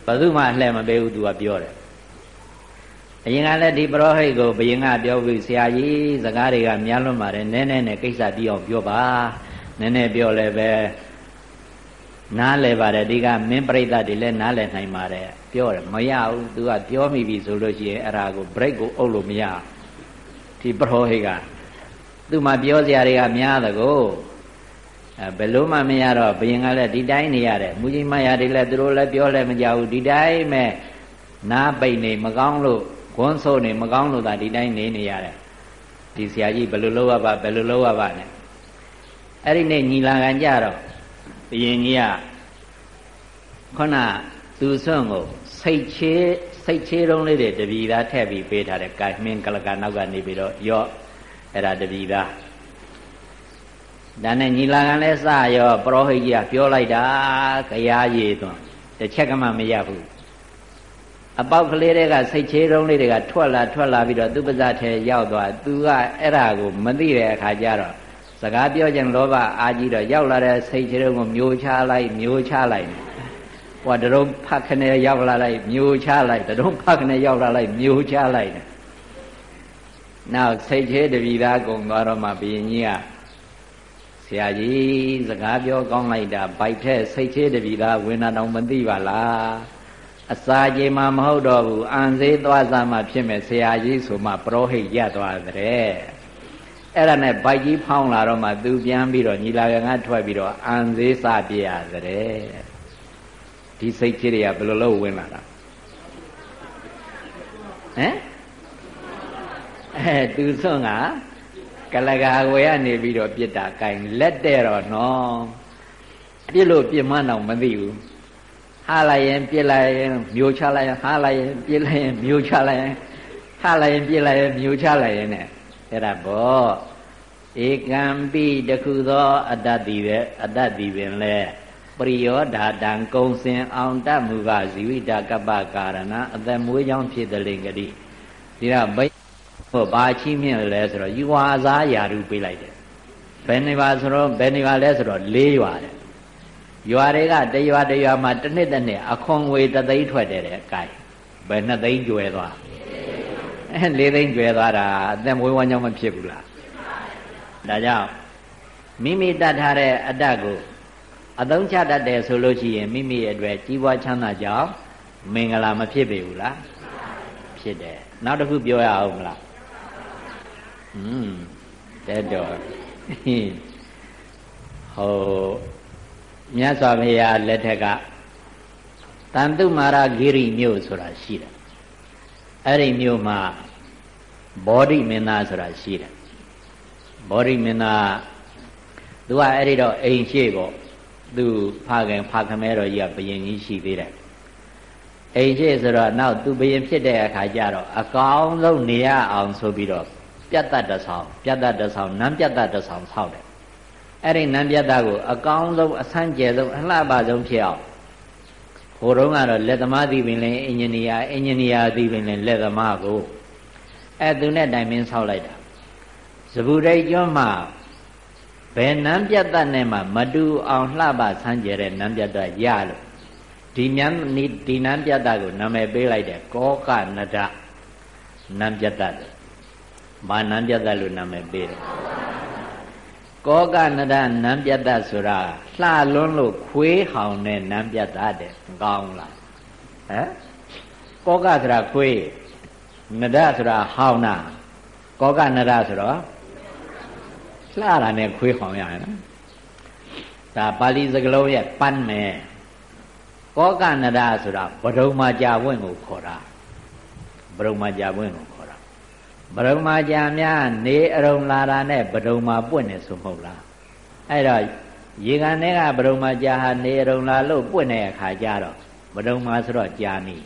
A: ဘယ်သူမှလှည့်မပေးဘူးသူကပြောတယ် အရင်ကလည်းဒီပရောဟိတ်ကိုဘယင်ကပြောပြီးဆရာကြီးစကားတွေကများလွန်ပါတယ်နည်းနည်းနဲ့ကိစ္စပြီးအောင်ပြောပါနည်းနည်းပြောလဲပဲနားလဲပါတယ်ဒီကမင်းပြိဿတွေလည်းနားလဲနိုင်ပါတယ်ပြောတယ်မရဘူးသူကပြောမိပြီဆိုလို့ရှိရင်အဲ့ဒါကို break ကိုအုပ်လို့မရဒီပရောဟိတ်ကသူ့မှာပြောစရာတွေကများသကိုအဲဘယ်လို့မှမရတော့ဘယင်ကလည်းဒီတိုင်းနေရတယ်မူကြီးမရတွေလည်းသူတို့လည်းပြောလည်းမကြဘူးဒီတိုင်းမဲ့နားပိတ်နေမကောင်းလို့ ဂွန်းဆိုးနေမကောင်းလို့သာဒီတိုင်းနေနေရတယ်ဒီဆရာကြီးဘယ်လိုလုပ်ရပါဘယ်လိုလုပ်ရပါနဲ့အဲ့ဒီနေ့ညီလာခံကြတော့ဘယင်ကြီးကခုနသူစွန့်ကိုစိတ်ချေးစိတ်ချေးတုံးလေးတွေတပြီသားထည့်ပြီးပေးထားတယ်ကိုင်မင်းကလကနောက်ကနေပြီးတော့ရော့အဲ့ဒါတပြီသားဒါနဲ့ညီလာခံလဲစရောပရောဟိတ်ကြီးကပြောလိုက်တာကြားရည်သွန်တစ်ချက်ကမှမရဘူး အပေါက်ကလေးတွေကစိတ်ချေးတုံးလေးတွေကထွက်လာထွက်လာပြီးတော့သူပါဇတ်ထဲရောက်သွားသူကအဲ့ဒါကိုမသိတဲ့အခါကျတော့စကားပြောခြင်းလောဘအာကြီးတော့ရောက်လာတဲ့စိတ်ချေးတုံးကိုမျိုးချလိုက်မျိုးချလိုက်ဟောတရုံဖတ်ခနဲ့ရောက်လာလိုက်မျိုးချလိုက်တရုံဖတ်ခနဲ့ရောက်လာလိုက်မျိုးချလိုက်နောက်စိတ်ချေးတပြီသားကုံသွားတော့မှဘုရင်ကြီးကဆရာကြီးစကားပြောကောင်းလိုက်တာဗိုက်ထဲစိတ်ချေးတပြီသားဝင်တာတော့မသိပါလား အစာကြေမှာမဟုတ်တော့ဘူးအန်သေးသွားစားမှဖြစ်မယ်ဆရာကြီးဆိုမှပရောဟိတ်ရသွားတဲ့အဲ့ဒါနဲ့ဗိုက်ကြီးဖောင်းလာတော့မှသူပြန်ပြီးတော့ညီလာခံကထွက်ပြီးတော့အန်သေးစားပြရတဲ့ဒီစိတ်ကြီးတွေကဘယ်လိုလုပ်ဝင်လာတာဟမ်အဲသူစွန့်ကကလကာဝယ်ကနေပြီးတော့ပြစ်တာကင်လက်တဲ့တော့နော်ပြစ်လို့ပြစ်မှန်းတော့မသိဘူး ဟာလိုက်ရင်ပြစ်လိုက်ရင်မျိုးချလိုက်ရင်ဟာလိုက်ရင်ပြစ်လိုက်ရင်မျိုးချလိုက်ရင်ဟာလိုက်ရင်ပြစ်လိုက်ရင်မျိုးချလိုက်ရင် ਨੇ အဲ့ဒါဘောဧကံပိတခုသောအတ္တတိပဲအတ္တတိပင်လဲပရိယောဓာတံကုံစင်အောင်တတ်မူကဇီဝိတကပ္ပကာရဏအသက်မွေးကြောင်းဖြစ်တဲ့လင်္ကတိဒီတော့ဘိဟောဘာချီးမြှင့်လဲဆိုတော့ယူဝါစားယာရုပေးလိုက်တယ်ဘယ်နေပါဆိုတော့ဘယ်နေပါလဲဆိုတော့၄ရွာတဲ့ ရွာတွေကတရွာတရွာမှာတစ်နှစ်တစ်နှစ်အခွန်ငွေတသိန်းထွက်တယ်တဲ့အကိုင်ဘယ်နှစ်သိန်းကျွဲသွားအဲ၄သိန်းကျွဲသွားတာအသက်မွေးဝမ်းကြောင်းမဖြစ်ဘူးလားဒါကြောင့်မိမိတတ်ထားတဲ့အတ္တကိုအသုံးချတတ်တယ်ဆိုလို့ရှိရင်မိမိရဲ့အတွက်ကြီးပွားချမ်းသာကြောင်းမင်္ဂလာမဖြစ်ပေဘူးလားဖြစ်တယ်နောက်တစ်ခုပြောရအောင်မလားอืมတဲ့တော့ဟို မြတ်စွာဘုရားလက်ထက်ကတန်တုမာရဂိရိမြို့ဆိုတာရှိတယ်အဲ့ဒီမြို့မှာဘောဓိမင်းသားဆိုတာရှိတယ်ဘောဓိမင်းသားသူကအဲ့ဒီတော့အိမ်ရှိပေါ့သူဖခင်ဖခမဲတော်ကြီးကဘယင်ကြီးရှိသေးတယ်အိမ်ရှိဆိုတော့နောက်သူဘယင်ဖြစ်တဲ့အခါကျတော့အကောင်းဆုံးနေရအောင်ဆိုပြီးတော့ပြတ်တတ်တဆောင်ပြတ်တတ်တဆောင်နန်းပြတ်တတ်တဆောင်ဆောက်တယ် အဲ့ဒီနန်းပြတ်တကိုအကောင်းဆုံးအဆန်းကျယ်ဆုံးအလှပဆုံးဖြစ်အောင်ဟိုတုန်းကတော့လက်သမားသည်ပင်လည်းအင်ဂျင်နီယာအင်ဂျင်နီယာသည်ပင်လည်းလက်သမားကိုအဲသူနဲ့တိုင်ပင်ဆောက်လိုက်တာဇဗုဒိတ်ကျွန်းမှာဘယ်နန်းပြတ်တတ်နဲ့မှမတူအောင်လှပဆန်းကျဲတဲ့နန်းပြတ်တတ်ရလို့ဒီနန်းဒီနန်းပြတ်တတ်ကိုနာမည်ပေးလိုက်တယ်ကောကနဒနန်းပြတ်တတ်ဘာနန်းပြတ်တတ်လို့နာမည်ပေးတယ် ကောကနဒနန်းပြတ်တတ်ဆိုတာလှလွန်းလို့ခွေးဟောင်တဲ့နန်းပြတ်တတ်တဲ့ကောင်းလားဟမ်ကောကဆိုတာခွေးနဒဆိုတာဟောင်နာကောကနဒဆိုတော့လှတာနဲ့ခွေးဟောင်ရတယ်နော်ဒါပါဠိစကားလုံးရဲ့ပန်းမယ်ကောကနဒဆိုတာဗဒုံမာကြာဝင့်ကိုခေါ်တာဗဒုံမာကြာဝင့်ကို ခေါ်တာဗဒုံမာကြာများနေအရုံလာတာနဲ့ဗဒုံမာပွင့်နေဆိုမဟုတ်လားအဲ့တော့ရေကန်ထဲကဗဒုံမာကြာဟာနေအရုံလာလို့ပွင့်တဲ့အခါကျတော့ဗဒုံမာဆိုတော့ကြာနေ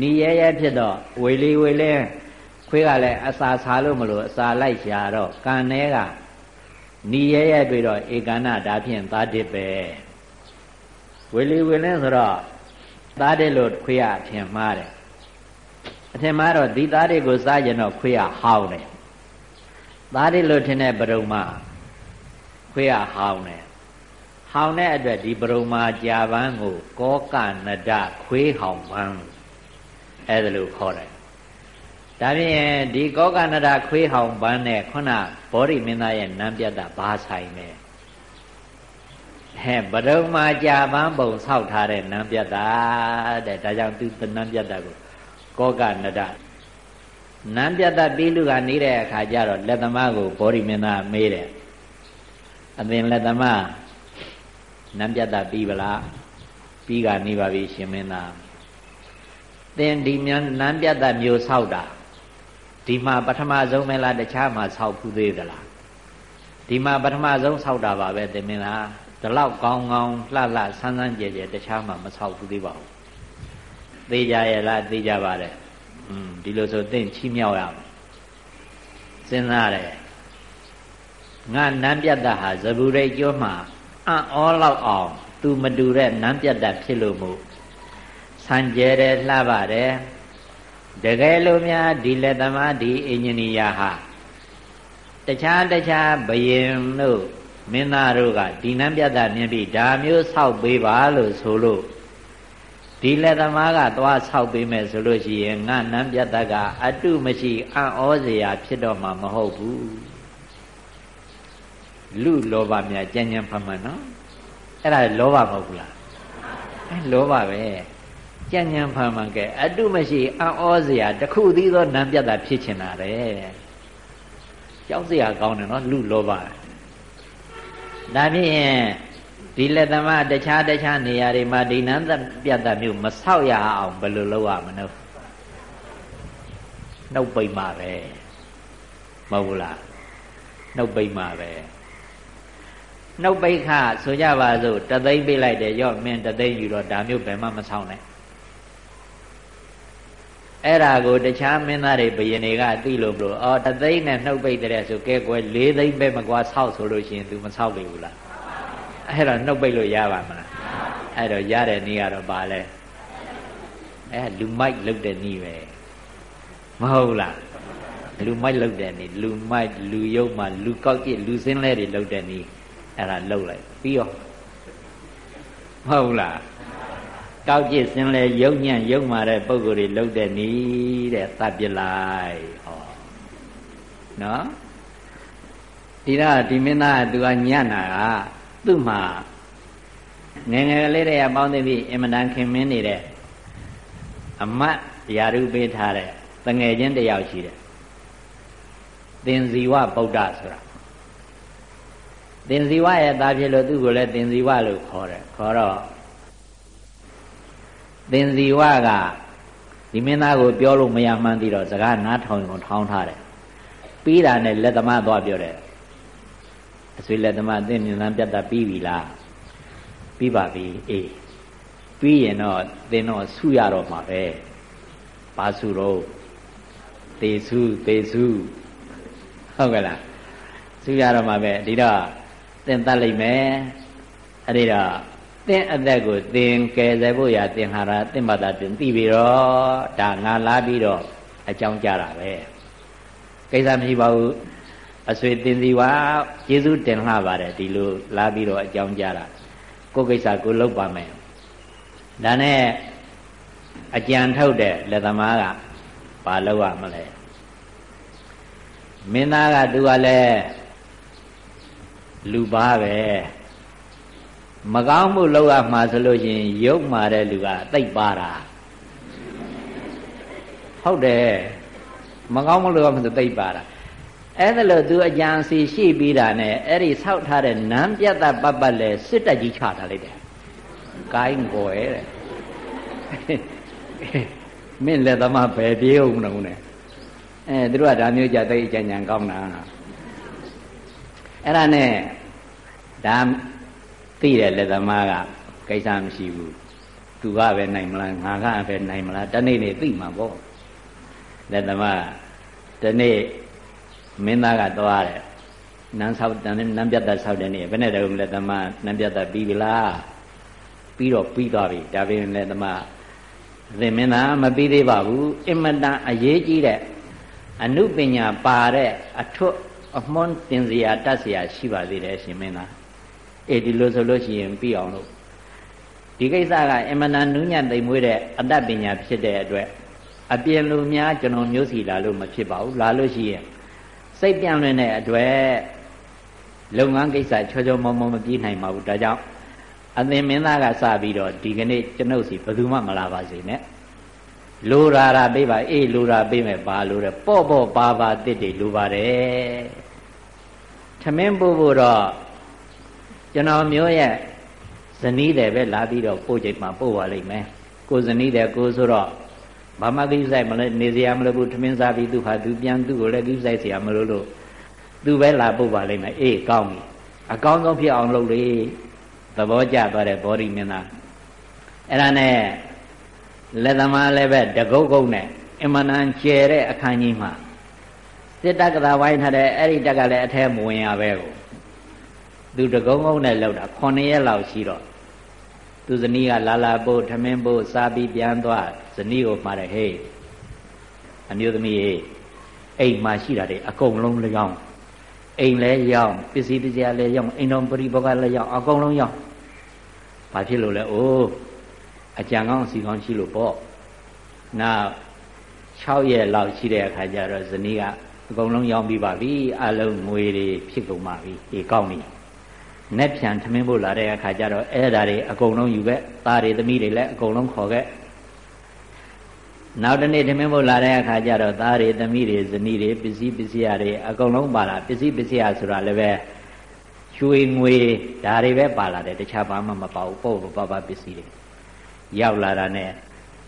A: နီရဲရဲဖြစ်တော့ဝေလီဝေလဲခွေးကလည်းအစာစားလို့မလို့အစာလိုက်ရှာတော့ကန်ထဲကနီရဲရဲတွေ့တော့ဧကန္နဒါဖြင့်သာတစ်ပဲဝေလီဝေလင်းဆိုတော့သားတဲ့လို့ခွေးရအထင်မှားတယ် အထင်မှားတော့ဒီသားတွေကိုစားကြတော့ခွေးရဟောင်းတယ်သားတဲ့လို့ထင်တဲ့ပရုံမခွေးရဟောင်းတယ်ဟောင်းတဲ့အတွက်ဒီပရုံမာကြာပန်းကိုကောကနဒခွေးဟောင်းပန်းအဲ့ဒါလို့ခေါ်တယ်ဒါဖြင့်ဒီကောကနဒခွေးဟောင်းပန်းနဲ့ခုနဘောဓိမင်းသားရဲ့နံပြတ်တာဘာဆိုင်လဲဟဲ့ဘဒုံမာကြာပန်းပုံဆောက်ထားတဲ့နံပြတ်တာတဲ့ဒါကြောင့်သူနံပြတ်တာကို ကောကနဒနံပြတ်တာပြီးလူကနေတဲ့အခါကျတော့လက်သမားကိုဘောဓိမင်းသားမေးတယ်အသင်လက်သမားနံပြတ်တာပြီးပလားပြီးကနေပါပြီရှင်မင်းသားသင်ဒီမြန်နံပြတ်တာမျိုးဆောက်တာဒီမှာပထမဆုံးပဲလားတခြားမှာဆောက်ဖူးသေးသလားဒီမှာပထမဆုံးဆောက်တာပါပဲသင်မင်းလားဒီလောက်ကောင်းကောင်းလှလှဆန်းဆန်းကြဲကြဲတခြားမှာမဆောက်ဘူးသေးပါဘူး သိကြရဲ့လားသိကြပါတယ်อืมဒီလိုဆိုသင်ချီးမြှောက်ရမယ်စဉ်းစားတယ်ငါနန်းပြတ်တာဟာဇဗုရိတ်ကျွန်းမှာအံ့ဩလောက်အောင် သူမတူတဲ့နန်းပြတ်တာဖြစ်လို့မို့ဆန်ကျဲတယ်လှပါတယ်တကယ်လို့များဒီလက်သမားဒီအင်ဂျင်နီယာဟာတခြားတခြားဘယင်တို့မင်းသားတို့ကဒီနန်းပြတ်တာမြင်ပြီးဒါမျိုးဆောက်ပေးပါလို့ဆိုလို့ ဒီလက်သမားကသွားဆောက်ပေးမယ်ဆိုလို့ရှိရင်ငါနန်းပြတ်တာကအတုမရှိအံ့ဩစရာဖြစ်တော့မှာမဟုတ်ဘူးလူလောဘများကြံ့ကြံ့ဖမှန်နော်အဲ့ဒါလောဘမဟုတ်ဘူးလားအဲလောဘပဲကြံ့ကြံ့ဖမှန်ကဲအတုမရှိအံ့ဩစရာတခုသီးသောနန်းပြတ်တာဖြစ်ချင်တာတဲ့ကြောက်စရာကောင်းတယ်နော်လူလောဘဒါဖြင့် ဒီလက်သမားတခြားတခြားနေရာတွေမှာဒီနန်းပြတ်တာမျိုးမဆောက်ရအောင်ဘယ်လိုလုပ်ရမလဲနှုတ်ပိတ်မှာပဲမဟုတ်ဘူးလားနှုတ်ပိတ်မှာပဲနှုတ်ပိတ်ခဆိုကြပါစို့တသိမ့်ပြလိုက်တယ်ရော့မင်းတသိမ့်ယူတော့ဒါမျိုးဘယ်မှမဆောက်နိုင်အဲ့ဒါကိုတခြားမင်းသားတွေဘယင်တွေကသိလို့မလို့အော်တသိန်းနဲ့နှုတ်ပိတ်တဲ့ဆိုကဲကွယ်၄သိန်းပဲမကွာဆောက်ဆိုလို့ရှိရင် तू မဆောက်ပြီဘူးလား အဲ့တော့နှုတ်ပိတ်လို့ရပါမလားအဲ့တော့ရတဲ့နေ့ကတော့ပါလဲအဲလူမိုက်လုတ်တဲ့နေ့ပဲမဟုတ်လားလူမိုက်လုတ်တဲ့နေ့လူမိုက်လူယုတ်မှလူကောက်ကြည့်လူစင်းလဲတွေလုတ်တဲ့နေ့အဲ့ဒါလုတ်လိုက်ပြီးရောမဟုတ်လားကောက်ကျစ်စင်လဲယုံညံ့ယုံမာတဲ့ပုံကိုယ်တွေလှုပ်တဲ့နီးတဲ့သတ်ပြလိုက်ဟောနော်ဒီတော့ဒီမင်းသားကသူကညံ့တာက သူ့မှာငယ်ငယ်လေးတည်းကပေါင်းသိပြီးအင်မတန်ခင်မင်းနေတဲ့အမတ်ယာရုပေးထားတဲ့တငယ်ချင်းတယောက်ရှိတယ်သင်္ဇီဝဗုဒ္ဓဆိုတာသင်္ဇီဝရဲ့သားဖြစ်လို့သူ့ကိုလည်းသင်္ဇီဝလို့ခေါ်တယ်ခေါ်တော့သင်္ဇီဝကဒီမင်းသားကိုပြောလို့မရမှန်းသိတော့စကားနားထောင်ကိုထောင်းထားတယ်ပြီးတာနဲ့လက်သမားသွားပြောတယ် အဆွေလက်သမားသင်မြင်လန်းပြတ်တာပြီးပြီလားပြီးပါပြီအေးပြီးရင်တော့သင်တော့ဆုရတော့မှာပဲဘာဆုတော့သေဆုသေဆုဟုတ်ကဲ့လားဆုရတော့မှာပဲဒီတော့သင်တတ်လိုက်မယ်အဲ့ဒီတော့သင်အသက်ကိုသင်ကယ်ဆယ်ဖို့ရသင်ဟာရသင်ဘာသာတင်သိပြီတော့ဒါငါလာပြီးတော့အကြောင်းကြတာပဲကိစ္စမရှိပါဘူး အဆွေတင်စီဝါကျေးဇူးတင်လှပါတယ်ဒီလိုလာပြီးတော့အကြောင်းကြားတာကိုကိစ္စကိုလုပ်ပါမယ်ဒါနဲ့အကြံထုတ်တဲ့လက်သမားကဘာလုပ်ရမလဲမင်းသားကသူကလည်းလူပါပဲမကောင်းမှုလုပ်ရမှာဆိုလို့ရှိရင်ရုပ်မာတဲ့လူကသိပ်ပါတာဟုတ်တယ်မကောင်းမှုလုပ်ရမှာဆိုသိပ်ပါတာ အဲ့ဒါလို့သူအကြံစီရှိပြီးတာနဲ့အဲ့ဒီဆောက်ထားတဲ့နန်းပြတ်တပတ်ပတ်လဲစစ်တက်ကြီးချထားလိုက်တယ်။ကိုင်းကိုရဲ့တဲ့မင်းလက်သမားပဲပြေးအောင်မလို့နဲ့အဲသူတို့ကဒါမျိုးကြသိအကြံဉာဏ်ကောင်းတာအဲ့ဒါနဲ့ဒါသိတဲ့လက်သမားကကိစ္စမရှိဘူးသူကပဲနိုင်မလားငါကပဲနိုင်မလားတနေ့နေ့သိမှာပေါ့လက်သမားတနေ့ မင်းသားကသွားတယ်နန်းဆောက်တန်နန်းပြတ်သက်ဆောက်တဲ့နေ့ဘယ်နဲ့တုန်းလက်သမားနန်းပြတ်သက်ပြီးပြီလားပြီးတော့ပြီးသွားပြီဒါပေမဲ့လက်သမားသင်မင်းသားမပြီးသေးပါဘူးအင်မတန်အရေးကြီးတဲ့အနုပညာပါတဲ့အထွတ်အမွန်းတင်စရာတတ်စရာရှိပါသေးတယ်ရှင်မင်းသားအေးဒီလိုဆိုလို့ရှိရင်ပြီးအောင်လို့ဒီကိစ္စကအင်မတန်နူးညံ့သိမ်မွေးတဲ့အတ္တပညာဖြစ်တဲ့အတွက်အပြင်လူများကျွန်တော်မျိုးစီလာလို့မဖြစ်ပါဘူးလာလို့ရှိရင် စိတ်ပြန့်လွင်တဲ့အတွက်လုပ်ငန်းကိစ္စချောချောမောမောမပြီးနိုင်ပါဘူးဒါကြောင့်အသင်မင်းသားကစပြီးတော့ဒီကနေ့ကျွန်ုပ်စီဘယ်သူမှမလာပါစေနဲ့လိုရာရာပေးပါအေးလိုရာပေးမယ်ပါလို့တဲ့ပေါ့ပေါ့ပါပါတစ်တွေလိုပါတယ်ထမင်းပို့ဖို့တော့ကျွန်တော်မျိုးရဲ့ဇနီးတယ်ပဲလာပြီးတော့ပို့ချိန်မှာပို့ပါလိမ့်မယ်ကိုဇနီးတယ်ကိုဆိုတော့ ဘာမှကိစ္စမလဲနေစရာမလိုဘူးထမင်းစားပြီးသူဟာသူပြန်သူ့ကိုလည်းကိစ္စစရာမလိုလို့သူပဲလာပို့ပါလိမ့်မယ်အေးကောင်းပြီအကောင်းဆုံးဖြစ်အောင်လုပ်လေသဘောကျသွားတဲ့ဘောဓိမင်းသားအဲ့ဒါနဲ့လက်သမားလည်းပဲတကုတ်ကုတ်နဲ့အမနန်ကျဲတဲ့အခန်းကြီးမှာစစ်တက္ကသာဝိုင်းထားတဲ့အဲ့ဒီတက်ကလည်းအထဲမဝင်ရပဲကိုသူတကုံကုန်းနဲ့လောက်တာ9ရက်လောက်ရှိတော့ သူဇနီးကလာလာပို့ထမင်းပို့စားပြီးပြန်သွားဇနီးကိုမှားတယ်ဟေးအမျိုးသမီးဟေးအိမ်မှာရှိတာတွေအကုန်လုံးလျောင်းအိမ်လဲရောင်းပစ္စည်းပစ္စည်းလည်းရောင်းအိမ်တော်ပရိဘောကလည်းရောင်းအကုန်လုံးရောင်းဘာဖြစ်လို့လဲအိုးအကြံကောင်းစီကောင်းရှိလို့ပေါ့နောက်6ရက်လောက်ရှိတဲ့အခါကျတော့ဇနီးကအကုန်လုံးရောင်းပြီးပါပြီအလုံးငွေတွေဖြစ်ကုန်ပါပြီဒီကောင်းပြီ နက်ဖြန်ထမင်းဖို့လာတဲ့အခါကျတော့အဲ့ဒါတွေအကုန်လုံးယူခဲ့သားတွေသမီးတွေလည်းအကုန်လုံးခေါ်ခဲ့နောက်တနေ့ထမင်းဖို့လာတဲ့အခါကျတော့သားတွေသမီးတွေဇနီးတွေပစ္စည်းပစ္စည်းတွေအကုန်လုံးပါလာပစ္စည်းပစ္စည်းဆိုတာလည်းပဲရွှေငွေဒါတွေပဲပါလာတယ်တခြားဘာမှမပါဘူးပေါ့ပေါ့ပါပါပစ္စည်းတွေရောက်လာတာနဲ့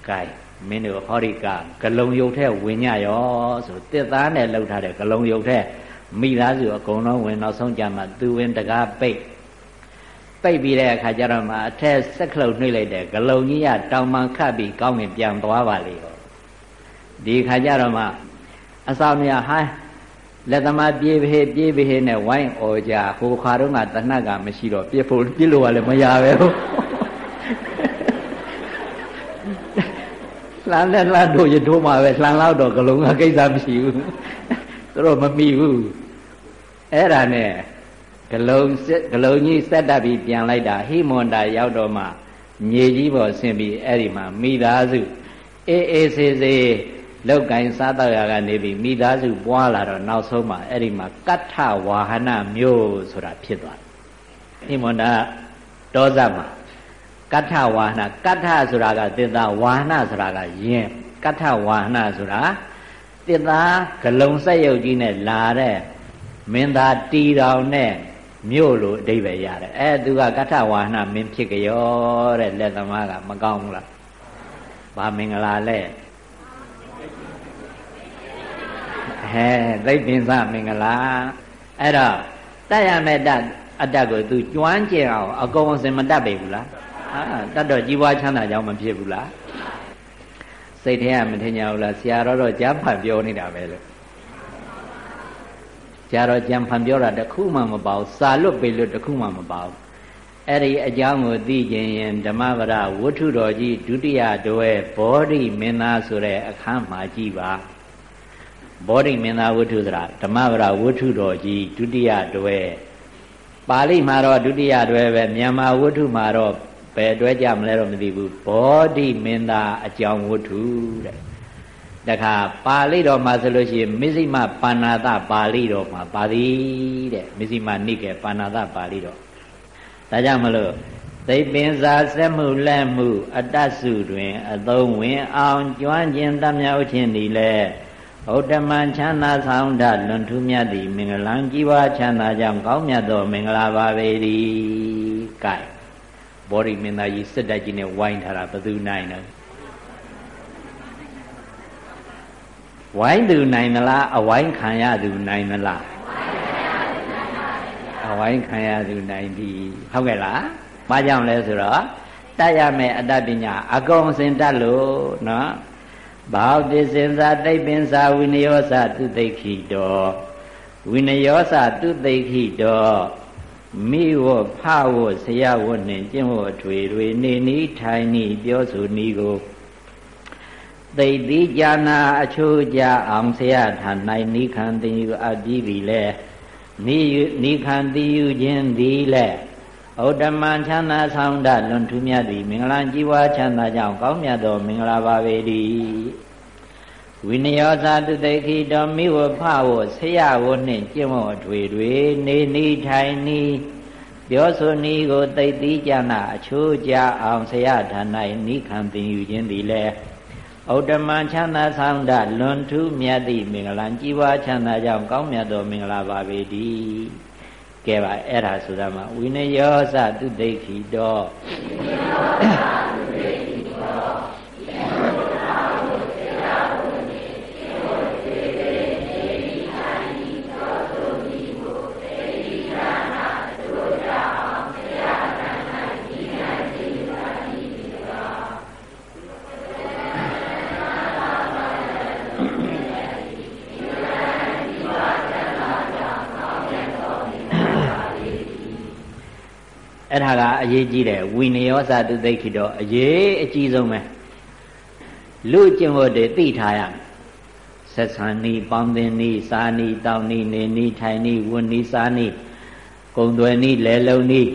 A: gain မင်းတို့ဟောရိကဂလုံယုတ်ထဲဝင်ညရောဆိုတစ်သားနဲ့လှုပ်ထားတဲ့ဂလုံယုတ်ထဲမိသားစုအကုန်လုံးဝင်နောက်ဆုံးကြမှာသူဝင်တကားပိတ် ပိတ်ပြီးတဲ့အခါကျတော့မှအထက်စက်ကလုတ်နှိမ့်လိုက်တဲ့ဂလုံကြီးကတောင်မှန်ခတ်ပြီးကောင်းကင်ပြန်သွားပါလေရောဒီခါကျတော့မှအဆောင်မြဟိုင်းလက်သမားပြေးဖေးပြေးဖေးနဲ့ဝိုင်းអော်ကြဟိုခါတော့ကတဏှကမရှိတော့ပြစ်ဖို့ပြစ်လို့ကလည်းမရပဲဟုတ်လှမ်းနဲ့လှမ်းတို့ရထိုးမှာပဲလှမ်းလောက်တော့ဂလုံးကကိစ္စမရှိဘူးသူတို့မမိဘူးအဲ့ဒါနဲ့ ဂလုံးဂလုံးကြီးဆက်တက်ပြီးပြန်လိုက်တာဟိမွန်တာရောက်တော့မှမြေကြီးပေါ်ဆင်းပြီးအဲ့ဒီမှာမိသားစုအေးအေးဆေးဆေးလောက်ကင်စားတော့ရကနေပြီးမိသားစုပွားလာတော့နောက်ဆုံးမှအဲ့ဒီမှာကဋ္ဌဝါဟနမျိုးဆိုတာဖြစ်သွားတယ်ဟိမွန်တာတောဇတ်မှာကဋ္ဌဝါဟနာကဋ္ဌဆိုတာကသစ္စာဝါဟနာဆိုတာကယင်ကဋ္ဌဝါဟနာဆိုတာသစ္စာဂလုံဆက်ယုတ်ကြီးနဲ့လာတဲ့မင်းသားတီတော်နဲ့ မြို့လိုအဓိပ္ပာယ်ရတယ်အဲသူကကဋ္ဌဝါဟနာမင်းဖြစ်ကြောတဲ့လက်သမားကမကောင်းဘူးလားဘာမင်္ဂလာလဲဟဲသိပ္ပင်စမင်္ဂလာအဲ့တော့တတ်ရမဲ့တတ်အတ္တကို तू ကျွမ်းကျင်အောင်အကုန်အစင်မတတ်ပေဘူးလားအာတတ်တော့ကြီးပွားချမ်းသာကြောင်းမဖြစ်ဘူးလားစိတ်ထဲကမထင်ကြဘူးလားဆရာတော်တော့ကြားဖန်ပြောနေတာပဲလို့ ဆရာတော်ကြံဖန်ပြောတာတခုမှမပါဘူးစာလွတ်ပေလွတ်တခုမှမပါဘူးအဲ့ဒီအကြောင်းကိုသိခြင်းရင်ဓမ္မပဒဝတ္ထုတော်ကြီးဒုတိယတွဲဘောဓိမင်းသားဆိုတဲ့အခန်းမှာကြည်ပါဘောဓိမင်းသားဝတ္ထုဆိုတာဓမ္မဗရာဝတ္ထုတော်ကြီးဒုတိယတွဲပါဠိမှာတော့ဒုတိယတွဲပဲမြန်မာဝတ္ထုမှာတော့ဘယ်တွဲကြမလဲတော့မသိဘူးဘောဓိမင်းသားအကြောင်းဝတ္ထုတဲ့ တခါပါဠိတော်မှာဆိုလို့ရှိရင်မစ္စည်းမပါဏာတပါဠိတော်မှာပါသည်တဲ့မစ္စည်းမနိကေပါဏာတပါဠိတော်ဒါကြောင့်မလို့သိပင်စာစက်မှုလက်မှု အတ္တစုတွင် အသုံးဝင်အောင်ကျွမ်းကျင်တတ်မြောက်ခြင်းသည်လည်းဩတမန်ချမ်းသာဆောင်တလွန်ထူးမြတ်သည်မင်္ဂလံကြီးပွားချမ်းသာကြောင်းကောင်းမြတ်သောမင်္ဂလာပါပေ၏ကဲဘောရိမင်းသားကြီးစစ်တိုက်ကြီးနဲ့ဝိုင်းထားတာဘယ်သူနိုင်လဲ ဝိုင်းသူနိုင်သလားအဝိုင်းခံရသူနိုင်သလားအဝိုင်းခံရသူနိုင်ပြီဟုတ်ကဲ့လားဘာကြောင့်လဲဆိုတော့တတ်ရမယ်အတ္တပညာအကုန်စင်တတ်လို့နော်ဘောဓိစင်စာတိတ်ပင်စာဝိနယောသသူသိခိတောဝိနယောသသူသိခိတောမိဝဖဝဆရာဝနှင့်ကျင့်ဝတ်ထွေတွေနေနီးထိုင်နီးပြောဆိုနီးကို သိတိကြာနာအချိုးကြအောင်ဆရာထံ၌နိခံသိယူအပ်ပြီးပြီလေနိနိခံသိယူခြင်းသည်လေဩတမန်ချမ်းသာဆောင်တလွန်ထူးမြတ်သည်မင်္ဂလာကြီးပွားချမ်းသာကြောင်းကောင်းမြတ်သောမင်္ဂလာပါပေ၏ဝိနယောသာတုတိခိတောမိဝဖဝဆရာဝနှင့်ကျင့်ဝတ်အထွေတွေနေနီးထိုင်နီးပြောဆိုနီးကိုသိသိကြနာအချိုးကြအောင်ဆရာဌာန၌နိခံသင်ယူခြင်းသည်လည်း ဩတမန်ချမ်းသာဆောင်တလွန်ထူးမြတ်သည့်မင်္ဂလာကြီးပွားချမ်းသာကြောင်းကောင်းမြတ်သောမင်္ဂလာပါပေ၏ကဲပါအဲ့ဒါဆိုတာမှာဝိနယောသတုဒိဋ္ဌိတောအဲ့ဒါက အရေးကြီးတယ်ဝိနယောသတုသိခိတော့အရေးအကြီးဆုံးပဲလူကျင့်ဝတ်တွေသိထားရဆက်ဆံနီးပေါင်းသင်နီးစာနီးတောင်းနီးနေနီးထိုင်နီးဝတ်နီးစားနီးကုံသွယ်နီးလဲလုံးနီး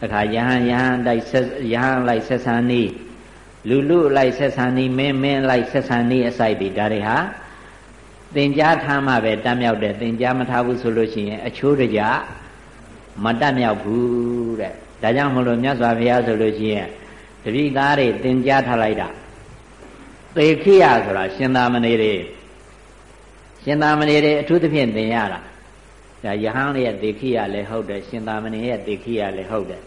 A: တခါယဟန်ယဟန်တိုက်ဆက်ယဟန်လိုက်ဆက်ဆံနီးလူလူလိုက်ဆက်ဆံနီးမင်းမင်းလိုက်ဆက်ဆံနီးအစိုက်တွေဒါတွေဟာသင်ကြားထားမှပဲတတ်မြောက်တယ်သင်ကြားမထားဘူးဆိုလို့ရှိရင်အချိုးတကြ မတတ်မြောက်ဘူးတဲ့ဒါကြောင့်မလို့မြတ်စွာဘုရားဆိုလို့ရှိရင်တပိသားတွေသင်ကြားထားလိုက်တာသေခိယဆိုတာရှင်သာမဏေတွေရှင်သာမဏေတွေအထူးသဖြင့်သင်ရတာဒါယဟန်ရဲ့သေခိယလည်းဟုတ်တယ်ရှင်သာမဏေရဲ့သေခိယလည်းဟုတ်တယ်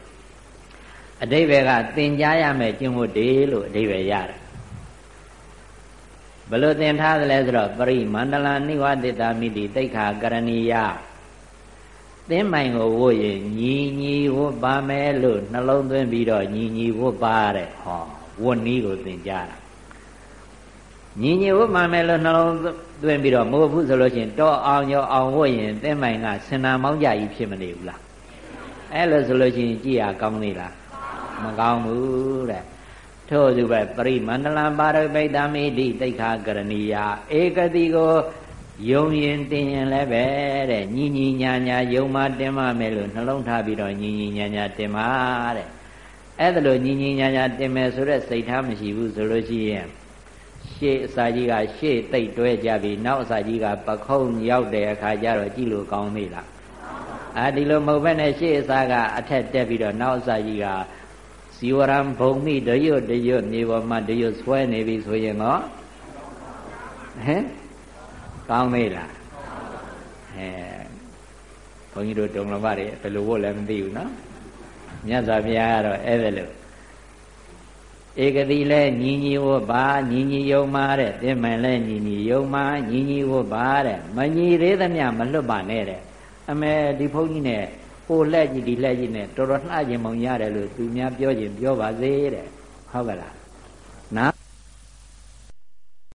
A: အတိဘယ်ကသင်ကြားရမယ်ကျင့်ဝတ်တွေလို့အတိဘယ်ရတယ်ဘယ်လိုသင်ထားသလဲဆိုတော့ပရိမန္တလနိဝတိတာမိတိတိခာကရဏီယ သင်းမိုင်ကိုဝတ်ရင်ညီညီဝတ်ပါမယ်လို့နှလုံးသွင်းပြီးတော့ညီညီဝတ်ပါတဲ့ဟောဝတ်နည်းကိုသင်ကြားတာညီညီဝတ်ပါမယ်လို့နှလုံးသွင်းပြီးတော့မဟုတ်ဘူးဆိုလို့ရှိရင်တော့အောင်ရောအောင်ဝတ်ရင်သင်းမိုင်ကစင်နာမောင်းကြကြီးဖြစ်မနေဘူးလားအဲ့လိုဆိုလို့ရှိရင်ကြည်ရကောင်းသေးလားမကောင်းဘူးတဲ့ထို့သူပဲပရိမန္တလပါရပိတမိတိတိခာကရဏီယာဧကတိကို ယုံရင်တင်ရင်လည်းပဲတဲ့ညီညီညာညာယုံမှတင်မမယ်လို့နှလုံးထားပြီးတော့ညီညီညာညာတင်ပါတဲ့အဲ့ဒါလို့ညီညီညာညာတင်မယ်ဆိုတဲ့စိတ်ထားမရှိဘူးဆိုလို့ရှိရင်ရှေ့အစာကြီးကရှေ့တိတ်တွဲကြပြီးနောက်အစာကြီးကပခုံးရောက်တဲ့အခါကျတော့ကြည့်လို့ကောင်းသေးလားအာဒီလိုမဟုတ်ဘဲနဲ့ရှေ့အစာကအထက်တက်ပြီးတော့နောက်အစာကြီးကဇီဝရံဘုံမိတရွတ်တရွတ်မြေပေါ်မှာတရွတ်ဆွဲနေပြီဆိုရင်တော့ဟမ် ကောင်းသေးလားအဲဘုန်းကြီးတို့တုံလမတွေဘယ်လိုဝတ်လဲမသိဘူးနော်မြတ်စွာဘုရားကတော့အဲ့ဒါလို့ဧကတိလဲညီညီဝတ်ပါညီညီယုံပါတဲ့တင်မယ်လဲညီညီယုံပါညီညီဝတ်ပါတဲ့မညီသေးသမျှမလွတ်ပါနဲ့တဲ့အမေဒီဘုန်းကြီးနဲ့ဟိုလက်ကြီးဒီလက်ကြီးနဲ့တော်တော်နှအခြင်းမုံရတယ်လို့သူများပြောခြင်းပြောပါစေတဲ့ဟုတ်ကလားနား